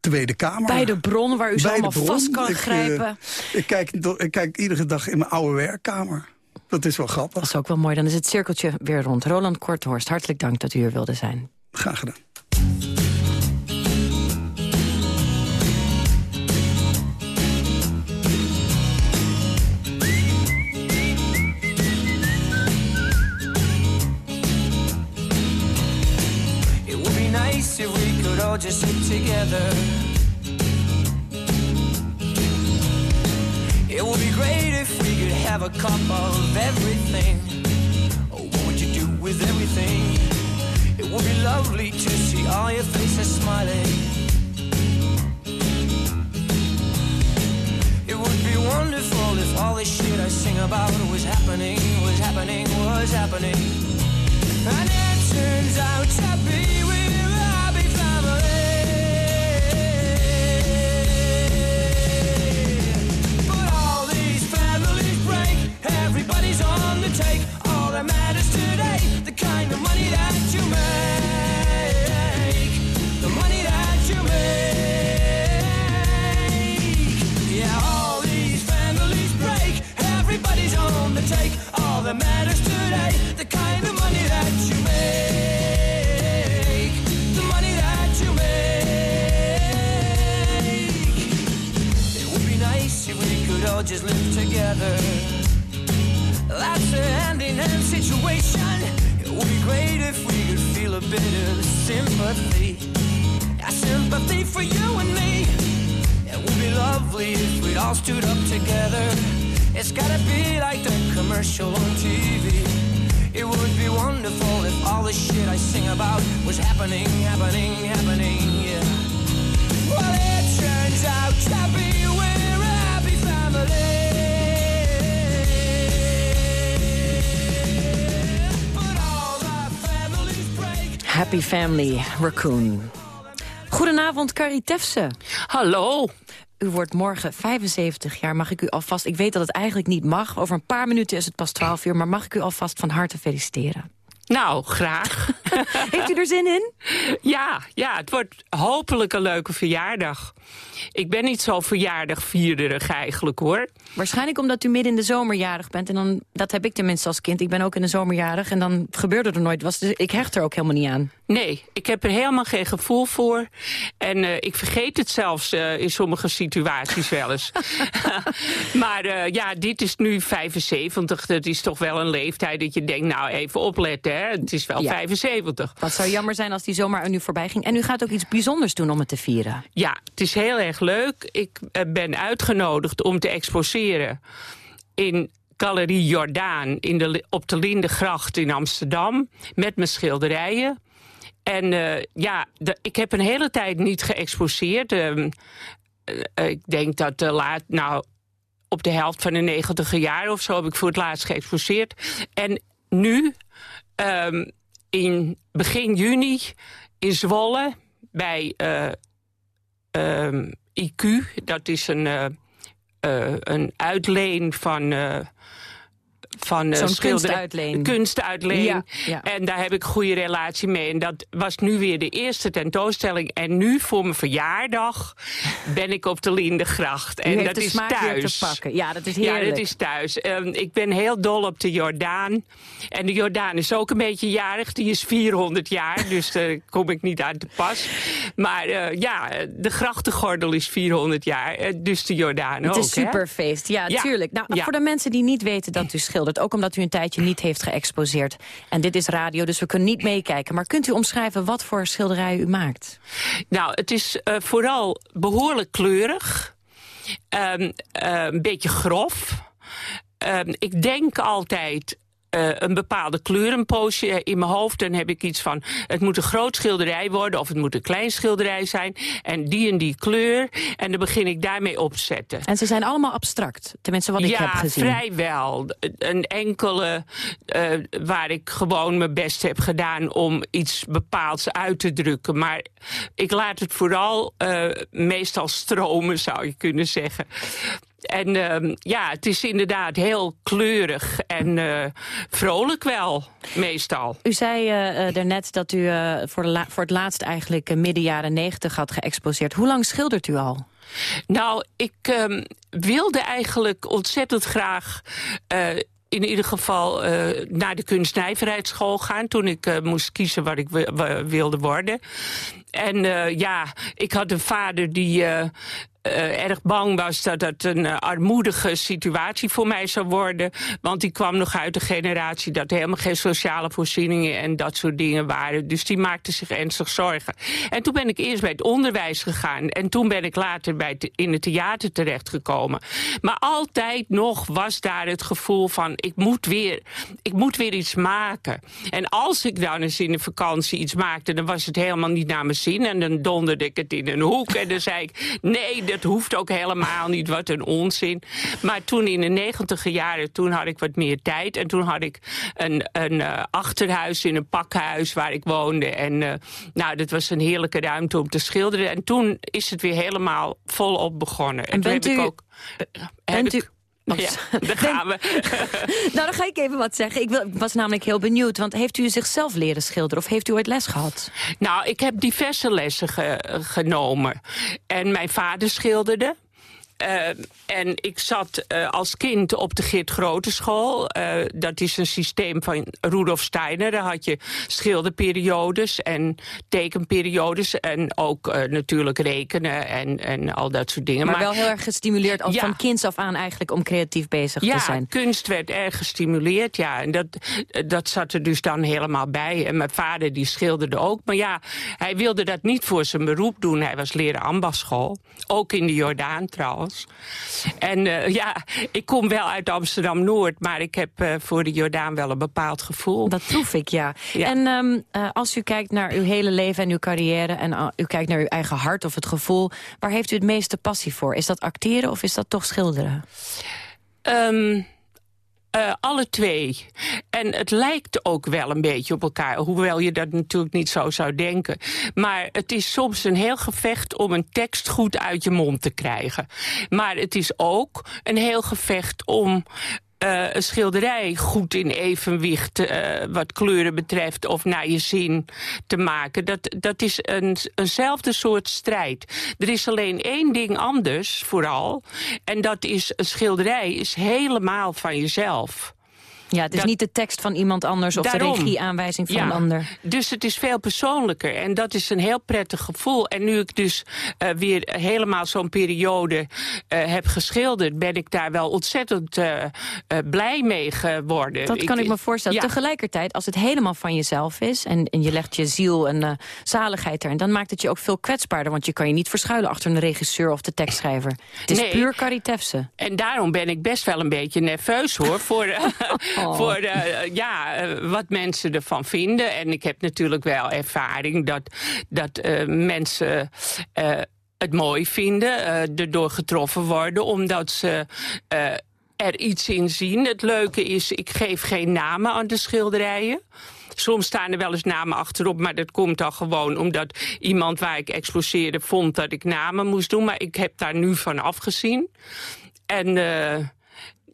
Tweede Kamer. Bij de bron waar u ze allemaal vast kan ik, grijpen. ik, kijk, ik kijk iedere dag in mijn oude werkkamer. Dat is wel grappig. Dat is ook wel mooi. Dan is het cirkeltje weer rond. Roland Korthorst, hartelijk dank dat u er wilde zijn. Graag gedaan. nice if we could all just sit together. It would be great if we have a cup of everything. Oh, what would you do with everything? It would be lovely to see all your faces smiling. It would be wonderful if all this shit I sing about was happening, was happening, was happening. And it turns out to be we're the take. All that matters today, the kind of money that you make, the money that you make. Yeah, all these families break, everybody's on the take. All that matters today, the kind of money that you make, the money that you make. It would be nice if we could all just live together. That's a hand-in-hand situation. It would be great if we could feel a bit of sympathy. A sympathy for you and me. It would be lovely if we'd all stood up together. It's gotta be like the commercial on TV. It would be wonderful if all the shit I sing about was happening, happening, happening, yeah. Happy Family, Raccoon. Goedenavond, Carrie Tefse. Hallo. U wordt morgen 75 jaar. Mag ik u alvast... Ik weet dat het eigenlijk niet mag. Over een paar minuten is het pas 12 uur. Maar mag ik u alvast van harte feliciteren? Nou, graag. Heeft u er zin in? Ja, ja, het wordt hopelijk een leuke verjaardag. Ik ben niet zo verjaardagvierderig eigenlijk, hoor. Waarschijnlijk omdat u midden in de zomerjarig bent. En dan, dat heb ik tenminste als kind. Ik ben ook in de zomerjarig. En dan gebeurde er nooit wat. Dus ik hecht er ook helemaal niet aan. Nee, ik heb er helemaal geen gevoel voor. En uh, ik vergeet het zelfs uh, in sommige situaties wel eens. maar uh, ja, dit is nu 75. Dat is toch wel een leeftijd dat je denkt, nou even opletten, hè. Het is wel ja. 75. Wat zou jammer zijn als die zomaar aan u voorbij ging. En u gaat ook iets bijzonders doen om het te vieren. Ja, het is heel erg leuk. Ik ben uitgenodigd om te exposeren in Galerie Jordaan in de, op de Lindegracht in Amsterdam. Met mijn schilderijen. En uh, ja, de, ik heb een hele tijd niet geëxposeerd. Uh, uh, ik denk dat de laat, nou, op de helft van de negentiger jaar of zo heb ik voor het laatst geëxposeerd. En nu, um, in begin juni, in Zwolle, bij um, IQ, dat is een, een uitleen van van uh, kunstuitleen. kunstuitleen. Ja, ja. En daar heb ik een goede relatie mee. En dat was nu weer de eerste tentoonstelling. En nu voor mijn verjaardag ben ik op de Lindegracht. En dat is thuis. Ja, dat is heerlijk. Ja, dat is thuis. Um, ik ben heel dol op de Jordaan. En de Jordaan is ook een beetje jarig. Die is 400 jaar, dus daar kom ik niet aan te pas. Maar uh, ja, de grachtengordel is 400 jaar. Dus de Jordaan het ook. Het is superfeest, ja, ja, tuurlijk. Nou, voor de mensen die niet weten dat u schildert ook omdat u een tijdje niet heeft geëxposeerd. En dit is radio, dus we kunnen niet meekijken. Maar kunt u omschrijven wat voor schilderijen u maakt? Nou, het is uh, vooral behoorlijk kleurig. Um, uh, een beetje grof. Um, ik denk altijd uh, een bepaalde kleur een poosje in mijn hoofd. Dan heb ik iets van, het moet een groot schilderij worden... of het moet een klein schilderij zijn. En die en die kleur. En dan begin ik daarmee opzetten. En ze zijn allemaal abstract, tenminste wat ik ja, heb gezien. Ja, vrijwel. Een enkele uh, waar ik gewoon mijn best heb gedaan... om iets bepaalds uit te drukken. Maar ik laat het vooral uh, meestal stromen, zou je kunnen zeggen. En uh, ja, het is inderdaad heel kleurig en uh, vrolijk wel, meestal. U zei uh, daarnet dat u voor, voor, het laatst eigenlijk midden jaren negentig had geëxposeerd. Hoe lang schildert u al? Nou, ik um, wilde eigenlijk ontzettend graag in ieder geval uh, naar de kunstnijverheidsschool gaan... toen ik uh, moest kiezen wat ik wilde worden. En uh, ja, ik had een vader die... Uh, erg bang was dat het een uh, armoedige situatie voor mij zou worden. Want die kwam nog uit de generatie dat er helemaal geen sociale voorzieningen en dat soort dingen waren. Dus die maakte zich ernstig zorgen. En toen ben ik eerst bij het onderwijs gegaan. En toen ben ik later bij in het theater terechtgekomen. Maar altijd nog was daar het gevoel van ik moet weer, ik moet weer iets maken. En als ik dan eens in de vakantie iets maakte, dan was het helemaal niet naar mijn zin. En dan donderde ik het in een hoek en dan zei ik nee, dat hoeft ook helemaal niet. Wat een onzin. Maar toen in de negentiger jaren, toen had ik wat meer tijd. En toen had ik een, een eh, achterhuis in een pakhuis waar ik woonde. En eh, nou, dat was een heerlijke ruimte om te schilderen. En toen is het weer helemaal volop begonnen. En, En toen bent heb ik ook... heb bent u- ik- ja, daar gaan we. nou, dan ga ik even wat zeggen. Ik, wil, was namelijk heel benieuwd, want heeft u zichzelf leren schilderen... of heeft u ooit les gehad? Nou, ik heb diverse lessen ge- genomen. En mijn vader schilderde. Eh, en ik zat eh, als kind op de Geert Grote School. Eh, dat is een systeem van Rudolf Steiner. Daar had je schilderperiodes en tekenperiodes. En ook natuurlijk rekenen en, en al dat soort dingen. Maar, wel heel erg gestimuleerd al Ja. van kinds af aan eigenlijk om creatief bezig ja, te zijn. kunst werd erg gestimuleerd, ja. En dat, dat zat er dus dan helemaal bij. En mijn vader die schilderde ook. Maar ja, hij wilde dat niet voor zijn beroep doen. Hij was leraar ambachtsschool. Ook in de Jordaan trouwens. En eh, ja, ik kom wel uit Amsterdam-Noord... maar ik heb eh, voor de Jordaan wel een bepaald gevoel. Dat proef ik, ja. En ehm, eh, als u kijkt naar uw hele leven en uw carrière... en u kijkt naar uw eigen hart of het gevoel... waar heeft u het meeste passie voor? Is dat acteren of is dat toch schilderen? Ehm, eh, alle twee. En het lijkt ook wel een beetje op elkaar, hoewel je dat natuurlijk niet zo zou denken. Maar het is soms een heel gevecht om een tekst goed uit je mond te krijgen. Maar het is ook een heel gevecht om eh, een schilderij goed in evenwicht, eh, wat kleuren betreft, of naar je zin te maken. Dat, dat is een, eenzelfde soort strijd. Er is alleen één ding anders, vooral. En dat is, een schilderij is helemaal van jezelf. Ja, het is Dat- niet de tekst van iemand anders... of Daarom. de regieaanwijzing van Ja, een ander. Dus het is veel persoonlijker. En dat is een heel prettig gevoel. En nu ik dus eh, weer helemaal zo'n periode eh, heb geschilderd... ben ik daar wel ontzettend eh, blij mee geworden. Dat kan ik me voorstellen. Ja. Tegelijkertijd, als het helemaal van jezelf is... en, en je legt je ziel en zaligheid erin... dan maakt het je ook veel kwetsbaarder. Want je kan je niet verschuilen achter een regisseur of de tekstschrijver. Het is Nee. puur Caritefse. En daarom ben ik best wel een beetje nerveus hoor. voor Oh. voor eh, ja, eh, wat mensen ervan vinden. En ik heb natuurlijk wel ervaring dat, dat eh, mensen. het mooi vinden, eh erdoor getroffen worden, omdat ze er iets in zien. Het leuke is, ik geef geen namen aan de schilderijen. Soms staan er wel eens namen achterop, maar dat komt dan gewoon omdat iemand waar ik exposeerde vond dat ik namen moest doen. Maar ik heb daar nu van afgezien. En eh,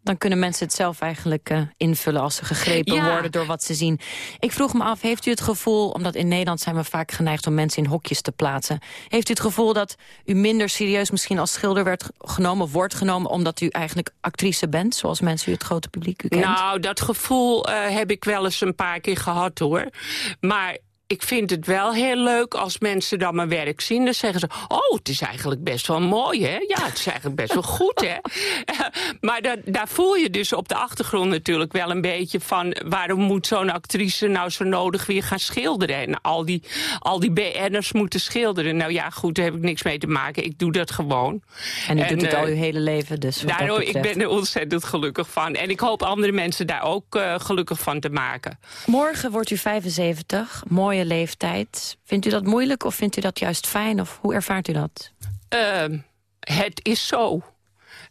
Dan kunnen mensen het zelf eigenlijk eh, invullen als ze gegrepen Ja. worden door wat ze zien. Ik vroeg me af, heeft u het gevoel, omdat in Nederland zijn we vaak geneigd om mensen in hokjes te plaatsen. Heeft u het gevoel dat u minder serieus misschien als schilder werd genomen of wordt genomen omdat u eigenlijk actrice bent, zoals mensen u het grote publiek u kent? Nou, dat gevoel eh, heb ik wel eens een paar keer gehad hoor. Maar ik vind het wel heel leuk als mensen dan mijn werk zien. Dan zeggen ze, oh, het is eigenlijk best wel mooi, hè? Ja, het is eigenlijk best wel goed, hè? maar daar voel je dus op de achtergrond natuurlijk wel een beetje van... waarom moet zo'n actrice nou zo nodig weer gaan schilderen? En al die, al die BN'ers moeten schilderen. Nou ja, goed, daar heb ik niks mee te maken. Ik doe dat gewoon. en u doet het eh, al uw hele leven, dus wat dat Daardoor, ik ben er ontzettend gelukkig van. En ik hoop andere mensen daar ook eh, gelukkig van te maken. Morgen wordt u 75, mooie leeftijd. Vindt u dat moeilijk of vindt u dat juist fijn? Of hoe ervaart u dat? Ehm, het is zo.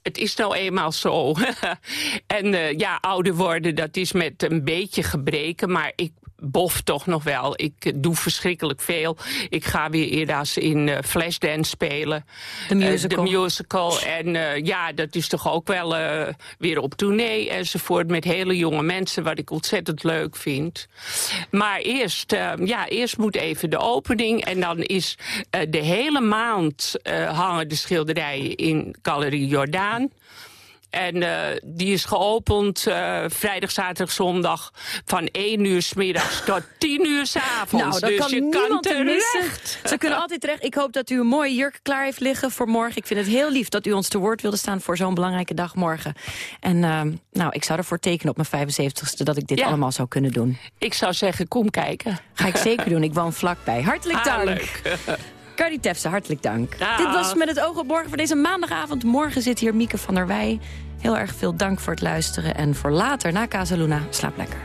Het is nou eenmaal zo. en eh, ja, ouder worden, dat is met een beetje gebreken. Maar ik bof toch nog wel. Ik eh, doe verschrikkelijk veel. Ik ga weer eerder in eh, Flashdance spelen. De Eh, musical. de musical. En ja, dat is toch ook wel weer op tournee enzovoort. Met hele jonge mensen, wat ik ontzettend leuk vind. Maar eerst, ja, eerst moet even de opening. En dan is de hele maand hangen de schilderijen in Galerie Jordaan. En eh, die is geopend eh, vrijdag, zaterdag, zondag van 1 uur s middags tot 10 uur s avonds. Nou, dat dus kan je kan niemand missen. terecht. Ze kunnen altijd terecht. Ik hoop dat u een mooie jurk klaar heeft liggen voor morgen. Ik vind het heel lief dat u ons te woord wilde staan voor zo'n belangrijke dag morgen. En ehm, nou, ik zou ervoor tekenen op mijn 75ste dat ik dit Ja. allemaal zou kunnen doen. Ik zou zeggen, kom kijken. Ga ik zeker doen. Ik woon vlakbij. Hartelijk Ah, dank. Cardi Tefse, hartelijk dank. Dit was Met het oog op morgen voor deze maandagavond. Morgen zit hier Mieke van der Wij. Heel erg veel dank voor het luisteren. En voor later, na Casaluna, slaap lekker.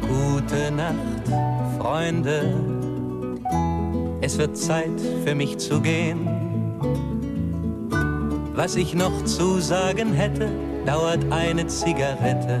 Gute Nacht, Freunde. Es wird Zeit für mich zu gehen. Was ich noch zu sagen hätte, dauert eine Zigarette